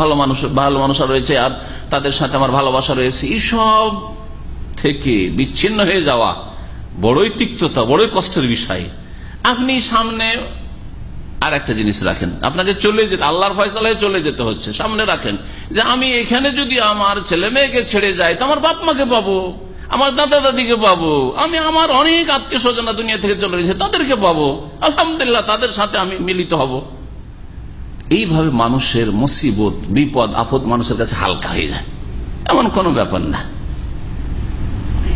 ভালো মানুষ ভালো মানুষ রয়েছে আর তাদের সাথে আমার ভালোবাসা রয়েছে। এইসব থেকে বিচ্ছিন্ন হয়ে যাওয়া বড়ই তিক্ততা, বড়ই কষ্টের বিষয়। আপনি সামনে আর একটা জিনিস রাখেন। আপনাকে চলে যেতে, আল্লাহর ফয়সালায় চলে যেতে হচ্ছে। সামনে রাখেন যে আমি এখানে যদি আমার ছেলে মেয়েকে ছেড়ে যাই, তো আমার বাপ মাকে পাবো। আমার দাদা দাদিকে পাবো, আমি আমার অনেক আত্মীয় স্বজনা দুনিয়া থেকে চলে গেছে, তাদেরকে পাবো, আলহামদুলিল্লাহ তাদের সাথে আমি মিলিত হব। এইভাবে মানুষের মুসিবত, বিপদ, আপদ মানুষের কাছে হালকা হয়ে যায়। এমন কোনো ব্যাপার না।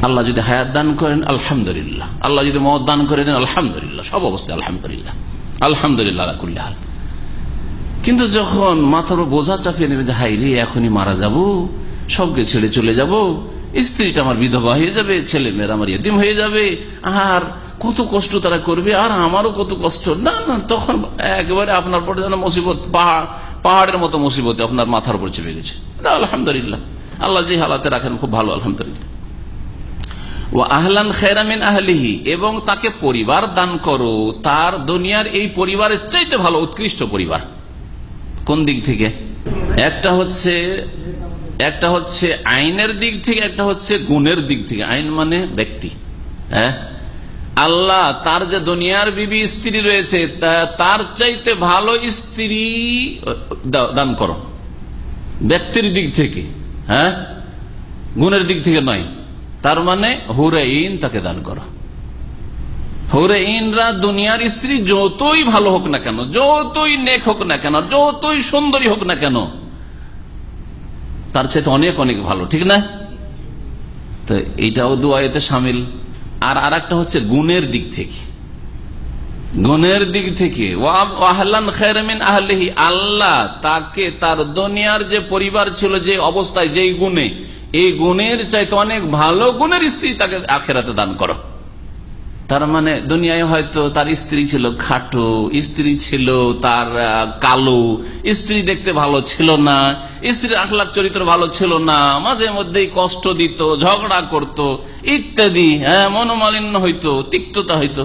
আল্লাহ যদি হায়াত দান করেন, আলহামদুলিল্লাহ। আল্লাহ যদি মত দান করে দেন, আলহামদুলিল্লাহ। সব অবস্থায় আলহামদুলিল্লাহ। আলহামদুলিল্লাহ কিন্তু যখন মাথার বোঝা চাপিয়ে নেবে যে হাই রে, এখনই মারা যাব, সবকে ছেড়ে চলে যাব স্ত্রীটা আমার বিধবা হয়ে যাবে, ছেলে মেয়েরা আমার ইতিম হয়ে যাবে, আর কত কষ্ট তারা করবে, আর আমারও কত কষ্ট। না না, তখন একেবারে আপনার পর যেন মুসিবত পাহাড় পাহাড়ের মতো মুসিবত আপনার মাথার উপর চেপে গেছে। আলহামদুলিল্লাহ। আল্লাহ যে হালাতে রাখেন, খুব ভালো, আলহামদুলিল্লাহ। ও আহলান খেরামিন আহলিহি, এবং তাকে পরিবার দান করো। তার দুনিয়ার এই পরিবারের চাইতে ভালো, উৎকৃষ্ট পরিবার। কোন দিক থেকে? একটা হচ্ছে একটা হচ্ছে আইনের দিক থেকে, একটা হচ্ছে গুণের দিক থেকে। আইন মানে ব্যক্তি হ্যাঁ? আল্লাহ, তার যে দুনিয়ার বিবি স্ত্রী রয়েছে তার চাইতে ভালো স্ত্রী দান করো। ব্যক্তির দিক থেকে হ্যাঁ? গুণের দিক থেকে নয়। তার মানে হুরে ইন তাকে দান করো। হুরে ইনরা দুনিয়ার স্ত্রী যতই ভালো হোক না কেন, যতই নেক হোক না কেন, যতই সুন্দরী হোক না কেন তার চাইতে অনেক অনেক ভালো, ঠিক না? তো এইটাও দোয়াতে সামিল। আর আর একটা হচ্ছে গুণের দিক থেকে। গুণের দিক থেকে আল্লাহ তাকে তার দুনিয়ার যে পরিবার ছিল, যে অবস্থায়, যেই গুণে, এই গুণের চাইতে অনেক ভালো গুণের স্ত্রী তাকে আখেরাতে দান করো। তার মানে দুনিয়ায় হয়তো তার স্ত্রী ছিল খাটো, স্ত্রী ছিল তার কালো, স্ত্রী দেখতে ভালো ছিল না, স্ত্রীর আখলাখ চরিত্র ভালো ছিল না, মাঝে মধ্যেই কষ্ট দিত, ঝগড়া করত, ইত্যাদি হ্যাঁ মনোমালিন্য হইতো, তিক্ততা হইতো।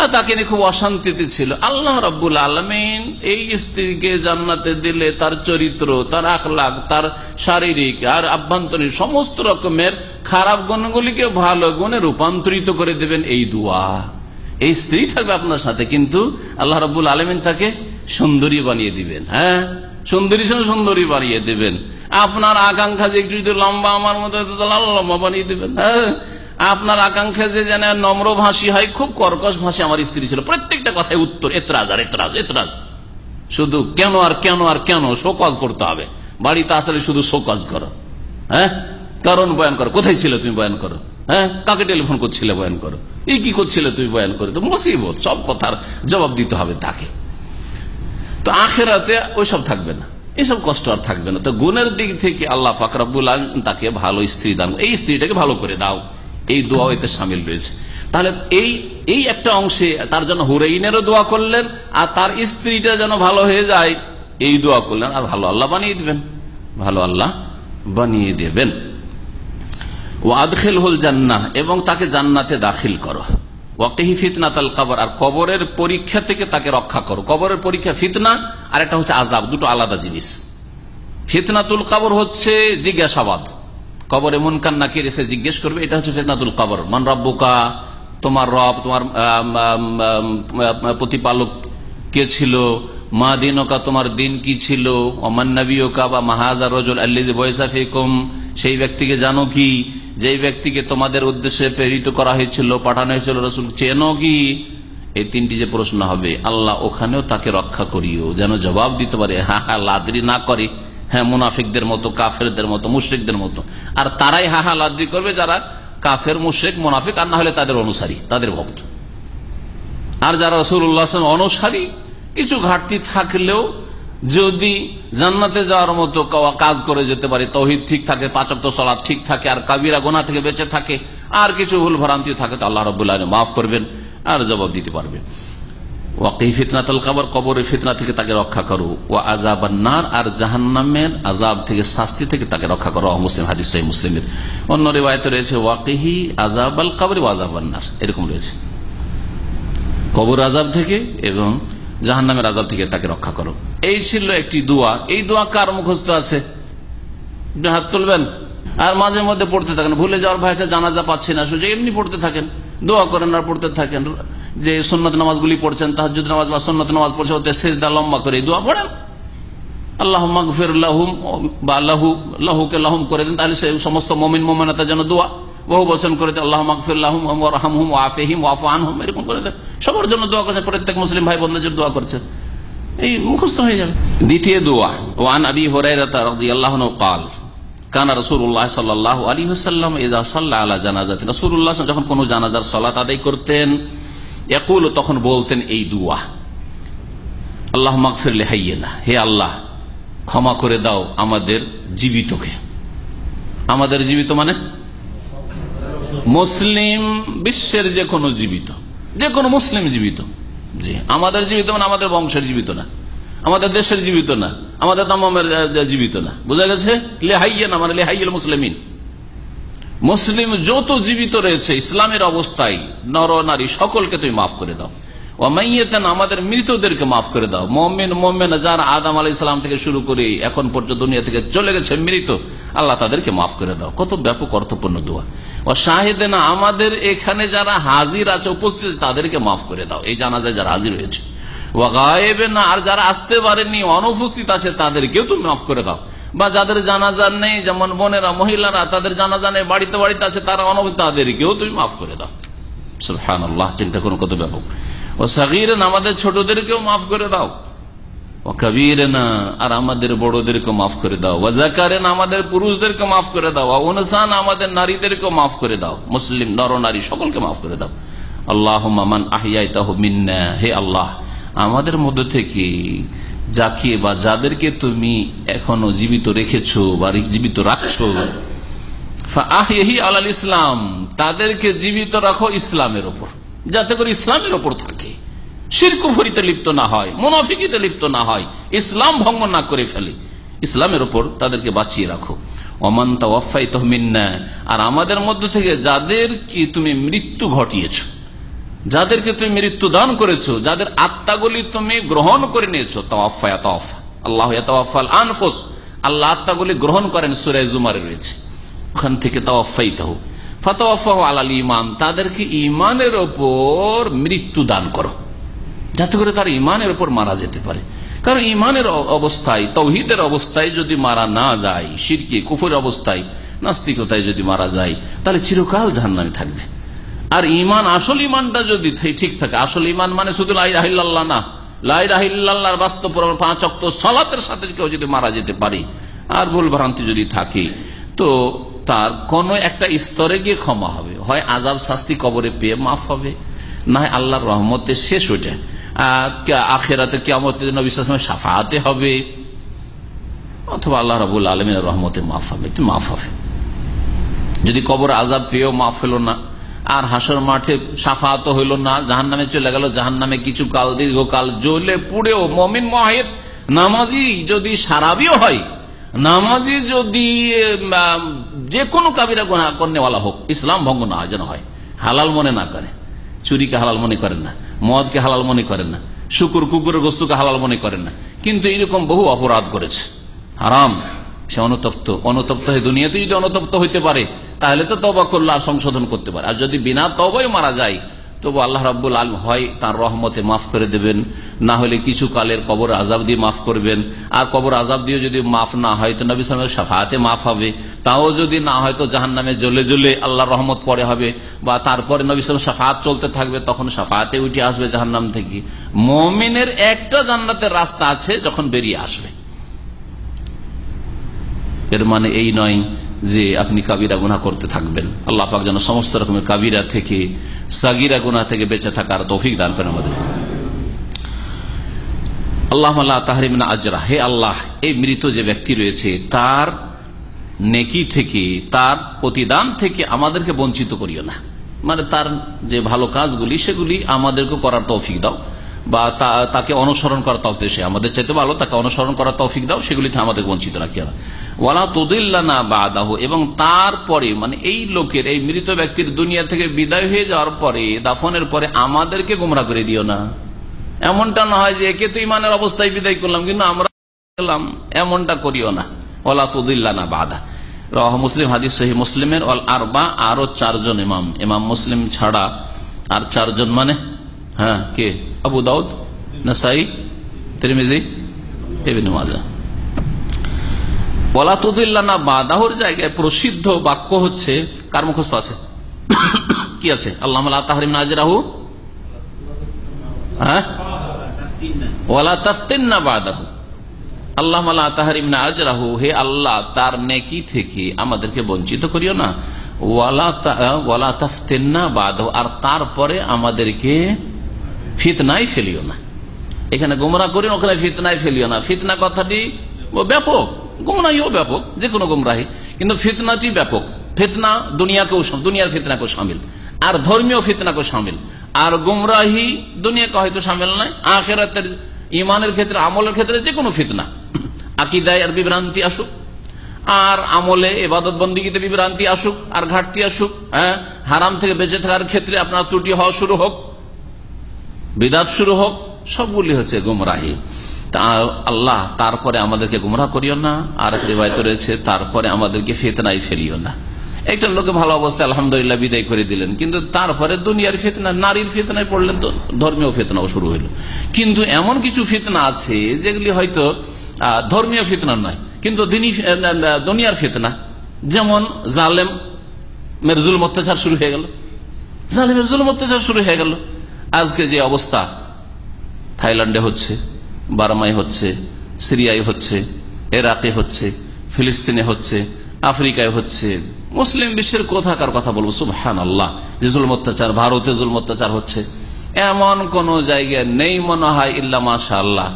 আর তাকে নিয়ে খুব অশান্তিতে ছিল। আল্লাহ রব্বুল আলমিন এই স্ত্রীকে জান্নাতে দিলে তার চরিত্র, তার আখলাখ, তার শারীরিক আর আভ্যন্তরীণ সমস্ত রকমের খারাপ গুণগুলিকে ভালো গুণে রূপান্তরিত করে দেবেন এই দুয়া। এই স্ত্রী থাকবে আপনার সাথে, কিন্তু আল্লাহ রব্বুল আলমিন তাকে সুন্দরী বানিয়ে দিবেন হ্যাঁ? সুন্দরী সঙ্গে সুন্দরী বাড়িয়ে দেবেন। আপনার আকাঙ্ক্ষা যে একটু যদি লম্বা আমার মতো লম্বা বানিয়ে দেবেন। হ্যাঁ? আপনার আকাঙ্ক্ষা যে যেন নম্র ভাষী হয়, খুব কর্কশ ভাষী আমার স্ত্রী ছিল। প্রত্যেকটা কথায় উত্তর, এতরাজ আর এতরাজ এতরাজ। শুধু কেন আর কেন আর কেন শোকজ করতে হবে? বাড়িতে আসলে শুধু শোকজ করো। হ্যাঁ? কারণ বয়ান করো। কোথায় ছিল তুমি বয়ান করো? হ্যাঁ? কাকে টেলিফোন করছিলে বয়ান করো? এই কি করছিলে তুমি বয়ান করো? তো মুসিবত, সব কথার জবাব দিতে হবে তাকে। তো আখেরাতে ওইসব থাকবে না। এইসব কষ্ট আর থাকবে না। তো গুণের দিক থেকে আল্লাহ ফাকরাবুল তাকে ভালো স্ত্রী দান এই স্ত্রীটাকে ভালো করে দাও। এই দোয়া এতে সামিল রয়েছে। তাহলে এই এই একটা অংশে তার জন্য হুরাইনেরও দোয়া করলেন, আর তার স্ত্রীটা যেন ভালো হয়ে যায়, এই দোয়া করলেন। আর ভালো আল্লাহ বানিয়ে দিবেন। ভালো আল্লাহ বানিয়ে দেবেন। ও আদখেল হল জান্না এবং তাকে জান্নাতে দাখিল করো। আর কবরের পরীক্ষা থেকে তাকে রক্ষা করো। কবরের পরীক্ষা ফিতনা, আর একটা হচ্ছে আজাব দুটো আলাদা জিনিস। ফিতনাতুল কাবর হচ্ছে জিজ্ঞাসাবাদ। কবরে মুনকান নাকির এসে জিজ্ঞেস করবে, এটা হচ্ছে ফিতনাতুল কাবর। মান রব্বুকা, তোমার রব, তোমার প্রতিপালক কে ছিল? মা দিনকা, তোমার দিন কি ছিল? অমান নবীকা বা মাহাজা রজল আল্লিজ বয়সাফিকুম সেই ব্যক্তিকে জানো কি? যেই ব্যক্তিকে তোমাদের উদ্দেশ্যে প্রেরিত করা হয়েছিল, পাঠানো হয়েছিল রসুল, চেনো কি? এই তিনটি যে প্রশ্ন হবে, আল্লাহ ওখানেও তাকে রক্ষা করিও। যেন জবাব দিতে পারে হ্যাঁ হ্যাঁ লাদরি না করে। হ্যাঁ মুনাফিকদের মতো, কাফেরদের মতো, মুশ্রিকদের মতো। আর তারাই হাহা লাদ্দি করবে যারা কাফের, মুশ্রিক, মুনাফিক, আর না হলে তাদের অনুসারী, তাদের ভক্ত। আর যারা রসুল্লাহ অনুসারী কিছু ঘাটতি থাকলেও যদি জান্নাতে যাওয়ার মতো কাজ করে যেতে পারে, তহিদ ঠিক থাকে পাচক তো সলাদ ঠিক থাকে, আর কাবিরা গোনা থেকে বেঁচে থাকে, আর কিছু ভুল ভ্রান্তি থাকে, তো আল্লাহ রবুল্লাহ মাফ করবেন আর জবাব দিতে পারবে। কবর ফিতনা থেকে তাকে রক্ষা করো। আর জাহান্নামের থেকে শাস্তি থেকে তাকে রক্ষা করো। মুসলিম, হাদিস অন্য রয়েছে এরকম রয়েছে। কবর আজাব থেকে এবং জাহান্নামের আজাদ থেকে তাকে রক্ষা করো। এই ছিল একটি দোয়া। এই দোয়া কার মুখস্থ আছে? হাত তুলবেন? আর মাঝে মধ্যে পড়তে থাকেন। ভুলে যাওয়ার ভয় আছে, জানাজা পাচ্ছি না সুযোগ এমনি পড়তে থাকেন। দোয়া করেন আর পড়তে থাকেন। যে সন্ন্যত নামাজগুলি পড়ছেন তাহাজুদ নামাজ বা সন্ন্যত নামাজ পড়ছে, ওতে শেষ দা লম্বা করে দোয়া পড়েন। আল্লাহ মাগফির লাহুম বা লাহু, লাহুকে লাহুম করে দেন, তাহলে সে সমস্ত মমিন, মোমেনাতার যেন দোয়া। বহু বচন করে সবার জন্য দোয়া করছেন প্রত্যেক মুসলিম ভাই বোনদের জন্য দোয়া করছেন এই মুখস্থ হয়ে যাবে। দ্বিতীয় দোয়া, ওয়ান আবি কাল আদায় করতেন তখন বলতেন এই দুয়া, আল্লাহ হাইয়ে না হে আল্লাহ, ক্ষমা করে দাও আমাদের জীবিতকে। আমাদের জীবিত মানে? মুসলিম বিশ্বের যে কোনো জীবিত, যে কোনো মুসলিম জীবিত। জি, আমাদের জীবিত মানে আমাদের বংশের জীবিত না, আমাদের দেশের জীবিত না, আমাদের তামের জীবিত না। বোঝা গেছে? লেহাইয়া না মানে লেহাইয়াল মুসলিমিন। মুসলিম যত জীবিত রয়েছে, ইসলামের অবস্থায় নর নারী সকলকে তুমি মাফ করে দাও। ওমাইয়েতেন আমাদের মৃতদেরকে মাফ করে দাও। মোমেন মোমেন, যারা আদাম আলাই ইসলাম থেকে শুরু করে এখন পর্যন্ত দুনিয়া থেকে চলে গেছে মৃত, আল্লাহ তাদেরকে মাফ করে দাও। কত ব্যাপক অর্থপূর্ণ দোয়া। ও শাহেদেনা, আমাদের এখানে যারা হাজির আছে, উপস্থিত তাদেরকে মাফ করে দাও। এই জানাজায় যারা হাজির হয়েছে। না আর যারা আসতে পারেনি, অনুপস্থিত আছে, তাদেরকেও তুমি মাফ করে দাও। বা যাদের জানাজা নেই, যেমন বোনেরা, মহিলারা, তাদের জানাজা নেই, বাড়িতে বাড়িতে আছে, তারা অনুপস্থিত, তাদেরকেও তুমি মাফ করে দাও। আল্লাহ চিন্তা করুন কত ব্যাপক। ও সাকির আমাদের ছোটদেরকেও মাফ করে দাও। ও কবির না আর আমাদের বড়দেরকে মাফ করে দাও। ওয়াজাকারেন আমাদের পুরুষদেরকে মাফ করে দাও। অনুসান আমাদের নারীদেরকে মাফ করে দাও। মুসলিম, নর, নারী, সকলকে মাফ করে দাও। আল্লাহ মামান আহিয়াই তাহ মিন্না, হে আল্লাহ, আমাদের মধ্যে থেকে যাকে বা যাদেরকে তুমি এখনও জীবিত রেখেছো বা জীবিত রাখছো আলাল ইসলাম, তাদেরকে জীবিত রাখো ইসলামের ওপর। যাতে করে ইসলামের ওপর থাকে। শিরকুফরিতে লিপ্ত না হয়, মুনাফিকিতে লিপ্ত না হয়, ইসলাম ভঙ্গ না করে ফেলে। ইসলামের ওপর তাদেরকে বাঁচিয়ে রাখো। অমান আর আমাদের মধ্য থেকে যাদের কি তুমি মৃত্যু ঘটিয়েছ, যাদেরকে তুমি মৃত্যু দান করেছ, যাদের আত্মাগুলি তুমি গ্রহণ করে নিয়েছো, তওয়াফা তওয়াফা, আল্লাহ আনফোস, আল্লাহ আত্মাগুলি গ্রহণ করেন সুরাই জুমারে রয়েছে। ওখান থেকে তওয়াফাই তাহ ফতওয়াফাহ আলাল ইমান তাদেরকে ইমানের ওপর মৃত্যু দান করো। যাতে করে তার ইমানের ওপর মারা যেতে পারে। কারণ ইমানের অবস্থায়, তৌহিদের অবস্থায় যদি মারা না যায় সিরকে কুফুর অবস্থায়, নাস্তিকতায় যদি মারা যায়, তাহলে চিরকাল জাহান্নামে থাকবে। আর ইমান আসল ইমানটা যদি ঠিক থাকে, আসল ইমান মানে শুধু লাইরাহিল্লাহ না। লাইরাহিল্লাহর বাস্তব পাঁচ অক্ত সলাতের সাথে কেউ যদি মারা যেতে পারে, আর ভুল ভ্রান্তি যদি থাকে, তো তার কোন একটা স্তরে গিয়ে ক্ষমা হবে। হয় আজাব শাস্তি কবরে পেয়ে মাফ হবে, না হয় আল্লাহর রহমতে শেষ ওইটা আখেরাতে কেমন নবিশ্বাস সাফাতে হবে, অথবা আল্লাহ রবুল আলমিনের রহমতে মাফ হবে মাফ হবে। যদি কবর আজাব পেয়েও মাফ হলো না, আর হাসর মাঠে সাফাত হইল না জাহান নামে চলে গেল জাহান নামে কিছু কাল, দীর্ঘকাল জ্বলে পুড়েও, মমিন মহেদ নামাজি যদি সারাবিও হয় নামাজি যদি যে কোনো কাবিরা গোনা হোক, ইসলাম ভঙ্গ না যেন হয়। হালাল মনে না করে। চুরিকে হালাল মনে করেন না, মদকে হালাল মনে করেন না, শুকুর কুকুরের বস্তুকে হালাল মনে করেন না। কিন্তু এরকম বহু অপরাধ করেছে। হারাম, সে অনুতপ্ত। অনুতপ্ত হয়ে দুনিয়াতে যদি অনুতপ্ত হইতে পারে, তাহলে তো তবা করলে আর সংশোধন করতে পারে। আর যদি বিনা তবাই মারা যায় তবু আল্লাহ রাব্বুল আলম হয় তার রহমতে মাফ করে দেবেন। না হলে কিছু কালের কবর আজাব দিয়ে মাফ করবেন। আর কবর আজাব দিয়ে যদি মাফ না হয়, তো নবী সালামের সাফাতে মাফ হবে। তাও যদি না হয়, তো জাহান নামে জ্বলে জ্বলে আল্লাহ রহমত পরে হবে। বা তারপরে নবী সালাম সাফাত চলতে থাকবে, তখন সাফাতে উঠে আসবে জাহান্নাম থেকে। মমিনের একটা জান্নাতের রাস্তা আছে, যখন বেরিয়ে আসবে। এর মানে এই নয় যে আপনি কাবিরা গুনা করতে থাকবেন। আল্লাহ পাক যেন সমস্ত রকমের কাবিরা থেকে, সাগিরা গুনা থেকে বেঁচে থাকার তৌফিক দান করেন আমাদের। আল্লাহ তাহরিমিনা আজরা। হে আল্লাহ, এই মৃত যে ব্যক্তি রয়েছে, তার নেকি থেকে, তার প্রতিদান থেকে আমাদেরকে বঞ্চিত করিও না। মানে তার যে ভালো কাজগুলি, সেগুলি আমাদেরকে করার তৌফিক দাও। বা তাকে অনুসরণ করা তৌফিক সে আমাদের চাইতে ভালো, তাকে অনুসরণ করা তৌফিক দাও, সেগুলিতে আমাদের বঞ্চিত রাখি ওয়ালা তুদিল্লা না বাদাহ, এবং তারপরে মানে এই লোকের, এই মৃত ব্যক্তির দুনিয়া থেকে বিদায় হয়ে যাওয়ার পরে, দাফনের পরে আমাদেরকে গুমরা করে দিও না। এমনটা না হয় যে একে তো ইমানের অবস্থায় বিদায় করলাম, কিন্তু আমরা এমনটা করিও না। ওলা তুদিল্লা না বাধা রহ মুসলিম, হাদিস সহি মুসলিমের অল আরবা আরও চারজন ইমাম। ইমাম মুসলিম ছাড়া আর চারজন মানে হ্যাঁ কে? আবু দাউদ, নাসাই, তিরমিজি, ইবনে মাজা। ওলা তুদিল্লা না বাদাহর জায়গায় প্রসিদ্ধ বাক্য হচ্ছে, কার মুখস্থ আছে? কি আছে? আল্লাহ তাহরিম নাজরাহু। হ্যাঁ? ওয়ালা তাফতিন্না বাদাহু। আল্লাহ তাহারিম না আজরাহু হে আল্লাহ, তার নেকি থেকে আমাদেরকে বঞ্চিত করিও না। ওয়ালা ওয়ালা তাফতিন্না বাদাহু। আর তারপরে আমাদেরকে ফিতনায় ফেলিও না। এখানে গুমরা করি ওখানে ফিতনায় ফেলিও না। ফিতনা কথাটি ব্যাপক। গুমরাহিও ব্যাপক, যে কোনো গুমরাহি কিন্তু ফিতনাটি ব্যাপক। ফিতনা দুনিয়াকেও দুনিয়ার ফিতনাকেও সামিল। আর ধর্মীয় ফিতনাকেও সামিল। আর গুমরাহি দুনিয়াকে হয়তো সামিল নয়। আখেরাতের ইমানের ক্ষেত্রে, আমলের ক্ষেত্রে যে কোনো ফিতনা। আকিদায় আর বিভ্রান্তি আসুক। আর আমলে এবাদত বন্দীগীতে বিভ্রান্তি আসুক। আর ঘাটতি আসুক। হ্যাঁ হারাম থেকে বেঁচে থাকার ক্ষেত্রে আপনার ত্রুটি হওয়া শুরু হোক। বিদাত শুরু হোক, সবগুলি হচ্ছে গুমরাহি। আল্লাহ তারপরে আমাদেরকে গুমরাহ করিও না আর রিবায়ত রয়েছে, তারপরে আমাদেরকে ফেতনায় ফেলিও না। একটা লোকে ভালো অবস্থায় আলহামদুলিল্লাহ বিদায় করে দিলেন, কিন্তু তারপরে দুনিয়ার ফেতনা, নারীর ফেতনায় পড়লেন তো, ধর্মীয় ফেতনাও শুরু হইল। কিন্তু এমন কিছু ফেতনা আছে, যেগুলি হয়তো ধর্মীয় ফেতনা নয়, কিন্তু দুনিয়ার ফেতনা। যেমন জালেম, মেরজুল অত্যাচার শুরু হয়ে গেল। জালিমের জুলুম অত্যাচার শুরু হয়ে গেল। আজকে যে অবস্থা, থাইল্যান্ডে হচ্ছে, বার্মায় হচ্ছে, সিরিয়ায় হচ্ছে এরাকে হচ্ছে, ফিলিস্তিনে হচ্ছে, আফ্রিকায় হচ্ছে, মুসলিম বিশ্বের কোথাকার কথা বলব? সুবহান আল্লাহ যে অত্যাচার, ভারতে জুলম অত্যাচার হচ্ছে, এমন কোন জায়গায় নেই মনে হয় ইল্লা মাশা আল্লাহ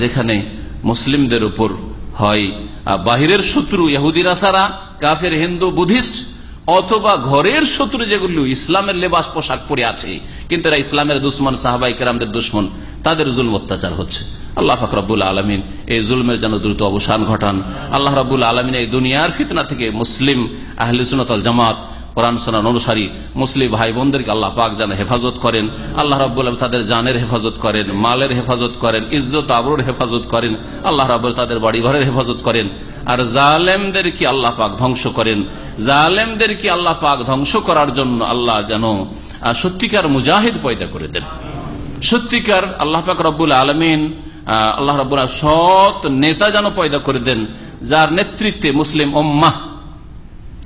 যেখানে মুসলিমদের উপর হয় বাহিরের শত্রু, ইহুদিরা সারা কাফের, হিন্দু, বুদ্ধিস্ট অথবা ঘরের শত্রু যেগুলো, ইসলামের লেবাস পোশাক পরে আছে, কিন্তু এরা ইসলামের দুশ্মন, সাহাবাই কেরামদের দুশ্মন, তাদের জুলম অত্যাচার হচ্ছে। আল্লাহ ফাকরাবুল আলমিন এই জুলমের যেন দ্রুত অবসান ঘটান। আল্লাহ রাবুল আলমিন এই দুনিয়ার ফিতনা থেকে মুসলিম আহলিসুনতল জামাত কোরআন সোনান অনুসারী মুসলিম ভাই বোনদেরকে আল্লাহ পাক যেন হেফাজত করেন। আল্লাহ আলম তাদের জানের হেফাজত করেন, মালের হেফাজত করেন, ইজ্জত আবরুর হেফাজত করেন, আল্লাহ রাবুল তাদের বাড়ি ঘরের হেফাজত করেন। আর জালেমদেরকে আল্লাহ পাক ধ্বংস করেন। জালেমদেরকে আল্লাহ পাক ধ্বংস করার জন্য আল্লাহ যেন সত্যিকার মুজাহিদ পয়দা করে দেন। সত্যিকার আল্লাহ পাক রব্বুল আলমিন আল্লাহ রব্বুল সৎ নেতা যেন পয়দা করে দেন, যার নেতৃত্বে মুসলিম ওম্মাহ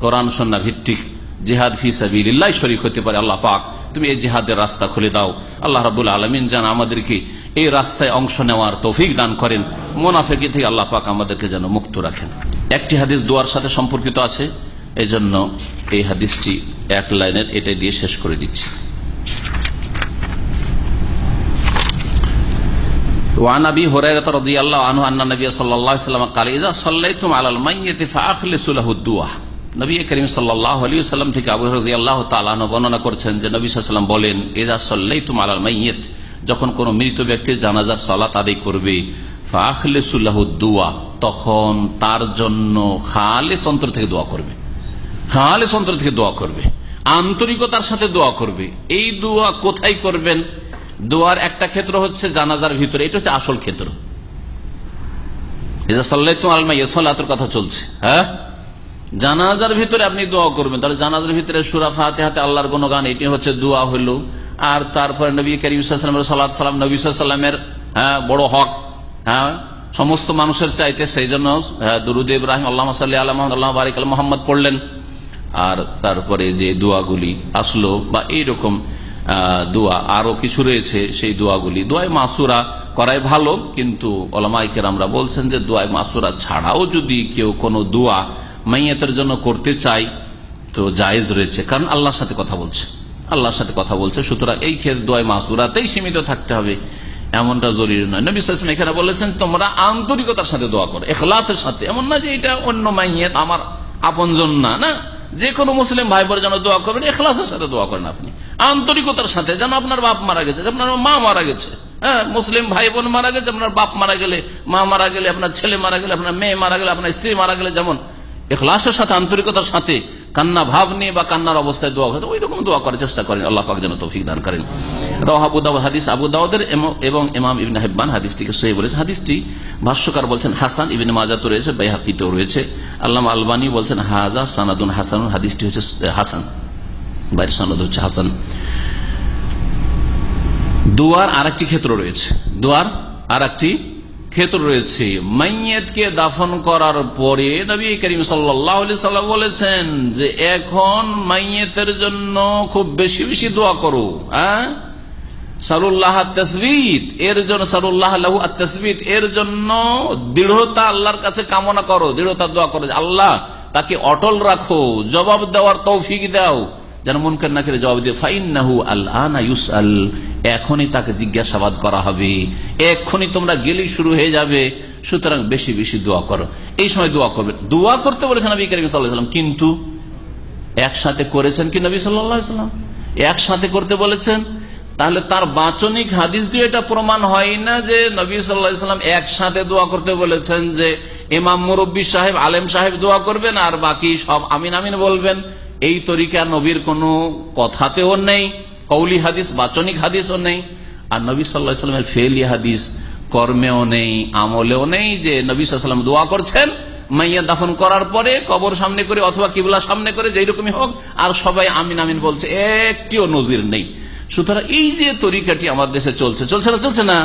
কোরআন সন্না ভিত্তিক জেহাদ ফি সাবিল্লাহ শরিক হতে পারে আল্লাহ পাক তুমি এই জেহাদের রাস্তা খুলে দাও আল্লাহ রাবুল আলমিন যেন আমাদেরকে এই রাস্তায় অংশ নেওয়ার তৌফিক দান করেন মোনাফেকি থেকে আল্লাহ পাক আমাদেরকে যেন মুক্ত রাখেন একটি হাদিস দোয়ার সাথে সম্পর্কিত আছে এই জন্য এই হাদিসটি এক লাইনের এটাই দিয়ে শেষ করে দিচ্ছি وعن ابي هريره رضي الله عنه ان النبي صلى الله عليه وسلم قال اذا صليتم على الميت فاخلصوا له الدعاء নবী করিম সাল্লাম থেকে বর্ণনা করছেন যে বলেন সাল্লাই তুম যখন কোন মৃত ব্যক্তির জানাজার সলাত আদায় করবে তখন তার জন্য খালেস অন্তর থেকে দোয়া করবে। খালেস অন্তর থেকে দোয়া করবে। আন্তরিকতার সাথে দোয়া করবে। এই দোয়া কোথায় করবেন? দোয়ার একটা ক্ষেত্র হচ্ছে জানাজার ভিতরে, এটা হচ্ছে আসল ক্ষেত্র। এজা সাল্লাই তুম কথা চলছে। হ্যাঁ? জানাজার ভিতরে আপনি দোয়া করবেন। তাহলে জানাজার ভিতরে সুরা ফাতে আল্লাহর গুণগান, এটি হচ্ছে দোয়া হইল। আর তারপরে নবী করিম সাল্লামের সালাম, নবী সাল্লামের হ্যাঁ বড় হক হ্যাঁ সমস্ত মানুষের চাইতে সেই জন্য দুরুদ ইব্রাহিম আল্লাহ সাল্লাহ আল্লাহ আল্লাহ বারিক আল মোহাম্মদ পড়লেন। আর তারপরে যে দোয়াগুলি আসলো বা এইরকম দোয়া আরও কিছু রয়েছে, সেই দোয়াগুলি। দোয়াই মাসুরা করাই ভালো, কিন্তু ওলামাইকের আমরা বলছেন যে দোয়াই মাসুরা ছাড়াও যদি কেউ কোনো দোয়া মাইয়াতের জন্য করতে চাই, তো জায়েজ রয়েছে। কারণ আল্লাহর সাথে কথা বলছে। আল্লাহর সাথে কথা বলছে, সুতরাং এই ক্ষেত্রে দোয়াই, মাসুরাতেই সীমিত থাকতে হবে। এমনটা জরুরি নয়। নবী এখানে বলেছেন, তোমরা আন্তরিকতার সাথে দোয়া করো এখলাসের সাথে। এমন না যে এটা অন্য মাইয়াত, আমার আপনজন না না। যে কোনো মুসলিম ভাই বোনের যেন দোয়া করবেন এখলাসের সাথে দোয়া করেন আপনি। আন্তরিকতার সাথে, যেন আপনার বাপ মারা গেছে আপনার মা মারা গেছে। হ্যাঁ মুসলিম ভাই বোন মারা গেছে, আপনার বাপ মারা গেলে, মা মারা গেলে, আপনার ছেলে মারা গেলে, আপনার মেয়ে মারা গেলে, আপনার স্ত্রী মারা গেলে যেমন এখলাসের সাথে, আন্তরিকতার সাথে কান্না ভাব নিয়ে বা কান্নার অবস্থায় দোয়া ওই রকম দোয়া করার চেষ্টা করেন। আল্লাহ পাক যেন তৌফিক দান করেন। দাউদ হাদিস, আবু দাউদের এবং ইমাম ইবিন হেব্বান হাদিসটিকে সহি বলেছে। হাদিসটি ভাষ্যকার বলছেন, হাসান ইবিন মাজাত রয়েছে বেহাকিতেও রয়েছে। আল্লাহ আলবানী বলছেন হাজা সানাদুন হাসান হাদিসটি হচ্ছে হাসান। বাইরের সনদ হচ্ছে হাসান। দুয়ার আর একটি ক্ষেত্র রয়েছে। দুয়ার আর একটি ক্ষেত্র রয়েছে। মাইয়েতকে দাফন করার পরে নবী করিম সাল্লাম বলেছেন যে, এখন মাইয়েতের জন্য খুব বেশি বেশি দোয়া করো। হ্যাঁ? সারুল্লাহ তসবিত এর জন্য সারুল্লাহ লাহু তসবিত এর জন্য দৃঢ়তা আল্লাহর কাছে কামনা করো, দৃঢ়তা দোয়া করো আল্লাহ, তাকে অটল রাখো, জবাব দেওয়ার তৌফিক দাও। যেন মুনকার নাকিরে জবাব দিয়ে ফাইন নাহু আল্লাহ ইউস আল এখনই তাকে জিজ্ঞাসাবাদ করা হবে। এক্ষুনি তোমরা গেলেই শুরু হয়ে যাবে। সুতরাং বেশি বেশি দোয়া করো। এই সময় দোয়া করবে। দোয়া করতে বলেছেন নবী করিম কিন্তু একসাথে করেছেন কি নবী সাল্লাম একসাথে করতে বলেছেন? তাহলে তার বাচনিক হাদিস দিয়ে এটা প্রমাণ হয় না যে নবী সাল্লাম একসাথে দোয়া করতে বলেছেন যে ইমাম মুরব্বী সাহেব, আলেম সাহেব দোয়া করবেন আর বাকি সব আমিন আমিন বলবেন। এই তরিকা নবীর কোন কথাতেও নেই, কৌলি হাদিস, বাচনিক হাদিসও নেই, আর নবী সাল্লাহামের ফেলি হাদিস কর্মেও নেই, আমলেও নেই যে নবী সাল্লাম দোয়া করছেন, মাইয়া দাফন করার পরে কবর সামনে করে অথবা কিবলা সামনে করে যেই রকমই হোক, আর সবাই আমিন আমিন বলছে, একটিও নজির নেই। সুতরাং এই যে তরিকাটি আমার দেশে চলছে চলছে না চলছে না?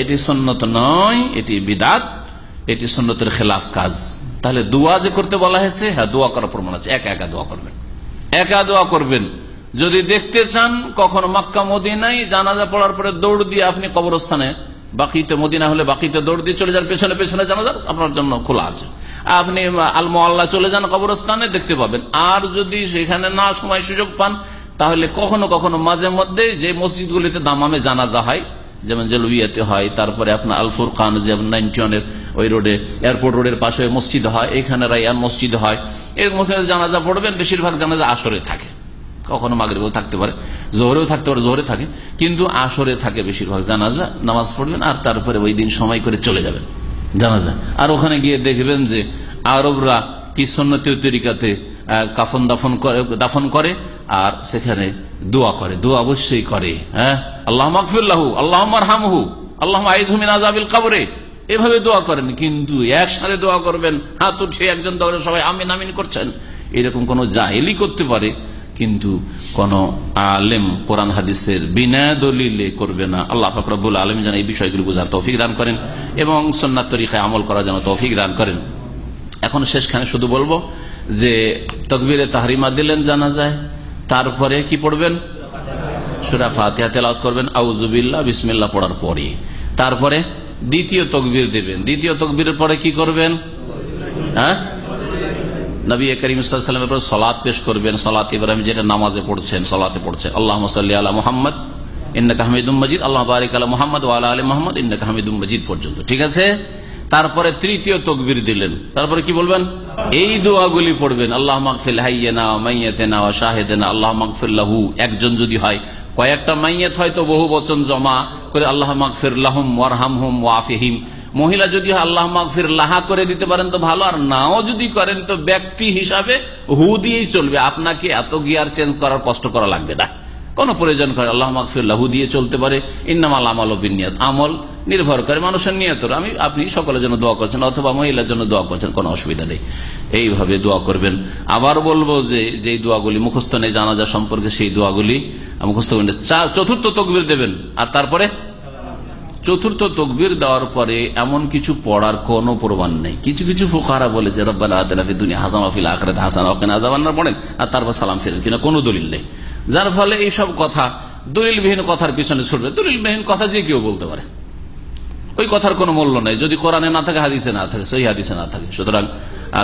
এটি সন্ন্যত নয়, এটি বিদাত, এটি সন্ন্যতের খেলাফ কাজ। তাহলে দোয়া যে করতে বলা হয়েছে হ্যাঁ দোয়া করার প্রমাণ আছে। একা একা দোয়া করবেন। একা দোয়া করবেন। যদি দেখতে চান, কখনো মাক্কা মদিনাই জানাজা পড়ার পরে দৌড় দিয়ে আপনি কবরস্থানে বাকিতে মদিনা হলে বাকিতে দৌড় দিয়ে চলে যান, পেছনে পেছনে জানাজা আপনার জন্য খোলা আছে। আপনি আল মোয়াল্লা চলে যান কবরস্থানে, দেখতে পাবেন। আর যদি সেখানে না সময় সুযোগ পান, তাহলে কখনো কখনো মাঝে মধ্যে যে মসজিদগুলিতে দামামে জানাজা হয় যেমন জেলুইয়াতে হয়, তারপরে আপনার আলফুর খান যেমন নাইনটিনের ওই রোডে, এয়ারপোর্ট রোডের পাশে মসজিদ হয়, এখানে রাইয়ান মসজিদ হয়। এই মসজিদে জানাজা পড়বেন, বেশিরভাগ জানাজা আসরে থাকে। কখনো মাগরেও থাকতে পারে, জোহরেও থাকতে পারে, জোহরে থাকে। কিন্তু আসরে থাকে বেশিরভাগ জানাজা, নামাজ পড়বেন আর তারপরে ওই দিন সময় করে চলে যাবেন জানাজা। আর ওখানে গিয়ে দেখবেন যে আরবরা কি সন্ন্যতীয় তরিকাতে কাফন দাফন করে দাফন করে, আর সেখানে দোয়া করে। দোয়া অবশ্যই করে হ্যাঁ? আল্লাহ মাকফুল্লাহু আল্লাহ হামহু আল্লাহ আইজুমিন আজাবিল কাবরে। এভাবে দোয়া করেন, কিন্তু একসাথে দোয়া করবেন, হাত উঠে একজন দৌড়ে সবাই আমিন আমিন করছেন, এরকম কোন জাহেলি করতে পারে, কিন্তু কোন আলেম কোরআন হাদিসের বিনা দলিলে করবে না। আল্লাহ ফাকরাবুল আলম যেন এই বিষয়গুলি বোঝার তৌফিক দান করেন এবং সন্ন্যাত তরিকায় আমল করা যেন তৌফিক দান করেন। এখন শেষখানে শুধু বলব যে তকবিরে তাহরিমা দিলেন জানা যায় তারপরে কি পড়বেন? সুরা ফাতিহা তেলাওত করবেন আউজুবিল্লাহ বিসমিল্লা পড়ার পরে তারপরে দ্বিতীয় তকবির দেবেন। দ্বিতীয় তকবিরের পরে কি করবেন? হ্যাঁ? নবী পেশ করবেন। সলাত যেটা নামাজে পড়ছেন আল্লাহ আল্লাহ বারিক মোহাম্মদ মজিদ পর্যন্ত। ঠিক আছে? তারপরে তৃতীয় তকবির দিলেন। তারপরে কি বলবেন? এই দোয়াগুলি পড়বেন, আল্লাহ মাকফিল হাইয়েনা মাইয়েতেনা শাহেদেনা, আল্লাহ মাকফিল্লাহু একজন যদি হয়, কয়েকটা মাইয়েত হয়তো বহু বচন জমা করে আল্লাহ মাকফির লাহম ওয়ারহাম হুম ওয়াফিহিম। মহিলা যদি আল্লাহ মাগফির লাহা করে দিতে পারেন তো ভালো, আর নাও যদি করেন তো ব্যক্তি হিসাবে হু দিয়েই চলবে। আপনাকে এত গিয়ার চেঞ্জ করার কষ্ট করা লাগবে না। কোন প্রয়োজন করে আল্লাহ মাকফির লাহু দিয়ে চলতে পারে। ইন্নামাল আমল ও বিনিয়ত। আমল নির্ভর করে মানুষের নিয়তর। আমি, আপনি সকলের জন্য দোয়া করছেন, অথবা মহিলার জন্য দোয়া করছেন, কোনো অসুবিধা নেই। এইভাবে দোয়া করবেন। আবার বলব যে, যেই দোয়াগুলি মুখস্থ নেই জানা যা সম্পর্কে সেই দোয়াগুলি মুখস্থ চতুর্থ তকবির দেবেন। আর তারপরে? চতুর্থ তকবির দেওয়ার পরে এমন কিছু পড়ার কোন প্রমাণ নেই। কিছু কিছু ফোকারা বলেছে রব্বাল্লাহ হাসান আফিল আখরাত হাসান আজাবান্নার পড়েন, আর তারপর সালাম ফেরেন। কিনা কোনো দলিল নেই। যার ফলে এইসব কথা দলিলবিহীন কথার পিছনে ছুটবে। দলিলবিহীন কথা যে কেউ বলতে পারে। ওই কথার কোনো মূল্য নেই। যদি কোরআনে না থাকে, হাদিসে না থাকে সেই হাদিসে না থাকে। সুতরাং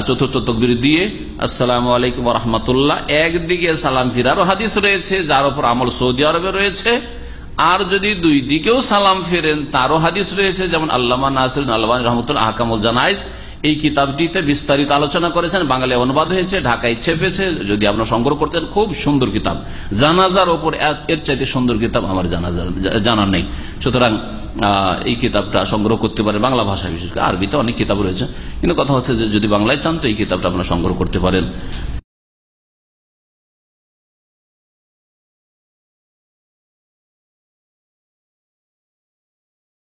চতুর্থ তকবির দিয়ে, আসসালাম আলাইকুম রহমতুল্লাহ, একদিকে সালাম ফিরারও হাদিস রয়েছে, যার উপর আমল সৌদি আরবে রয়েছে। আর যদি দুই দিকেও সালাম ফেরেন, তারও হাদিস রয়েছে, যেমন আল্লামা নাসির আল্লাহ রহমতুল্লাহ আহকামুল জানাইজ এই কিতাবটিতে বিস্তারিত আলোচনা করেছেন বাংলায় অনুবাদ হয়েছে, ঢাকায় ছেপেছে, যদি আপনার সংগ্রহ করতেন, খুব সুন্দর কিতাব। জানাজার ওপর এর চাইতে সুন্দর কিতাব আমার জানা নেই। সুতরাং এই কিতাবটা সংগ্রহ করতে পারেন বাংলা ভাষায়, বিশেষ করে আরবিতে অনেক কিতাব রয়েছে। কিন্তু কথা হচ্ছে যে, যদি বাংলায় চান তো এই কিতাবটা আপনার সংগ্রহ করতে পারেন।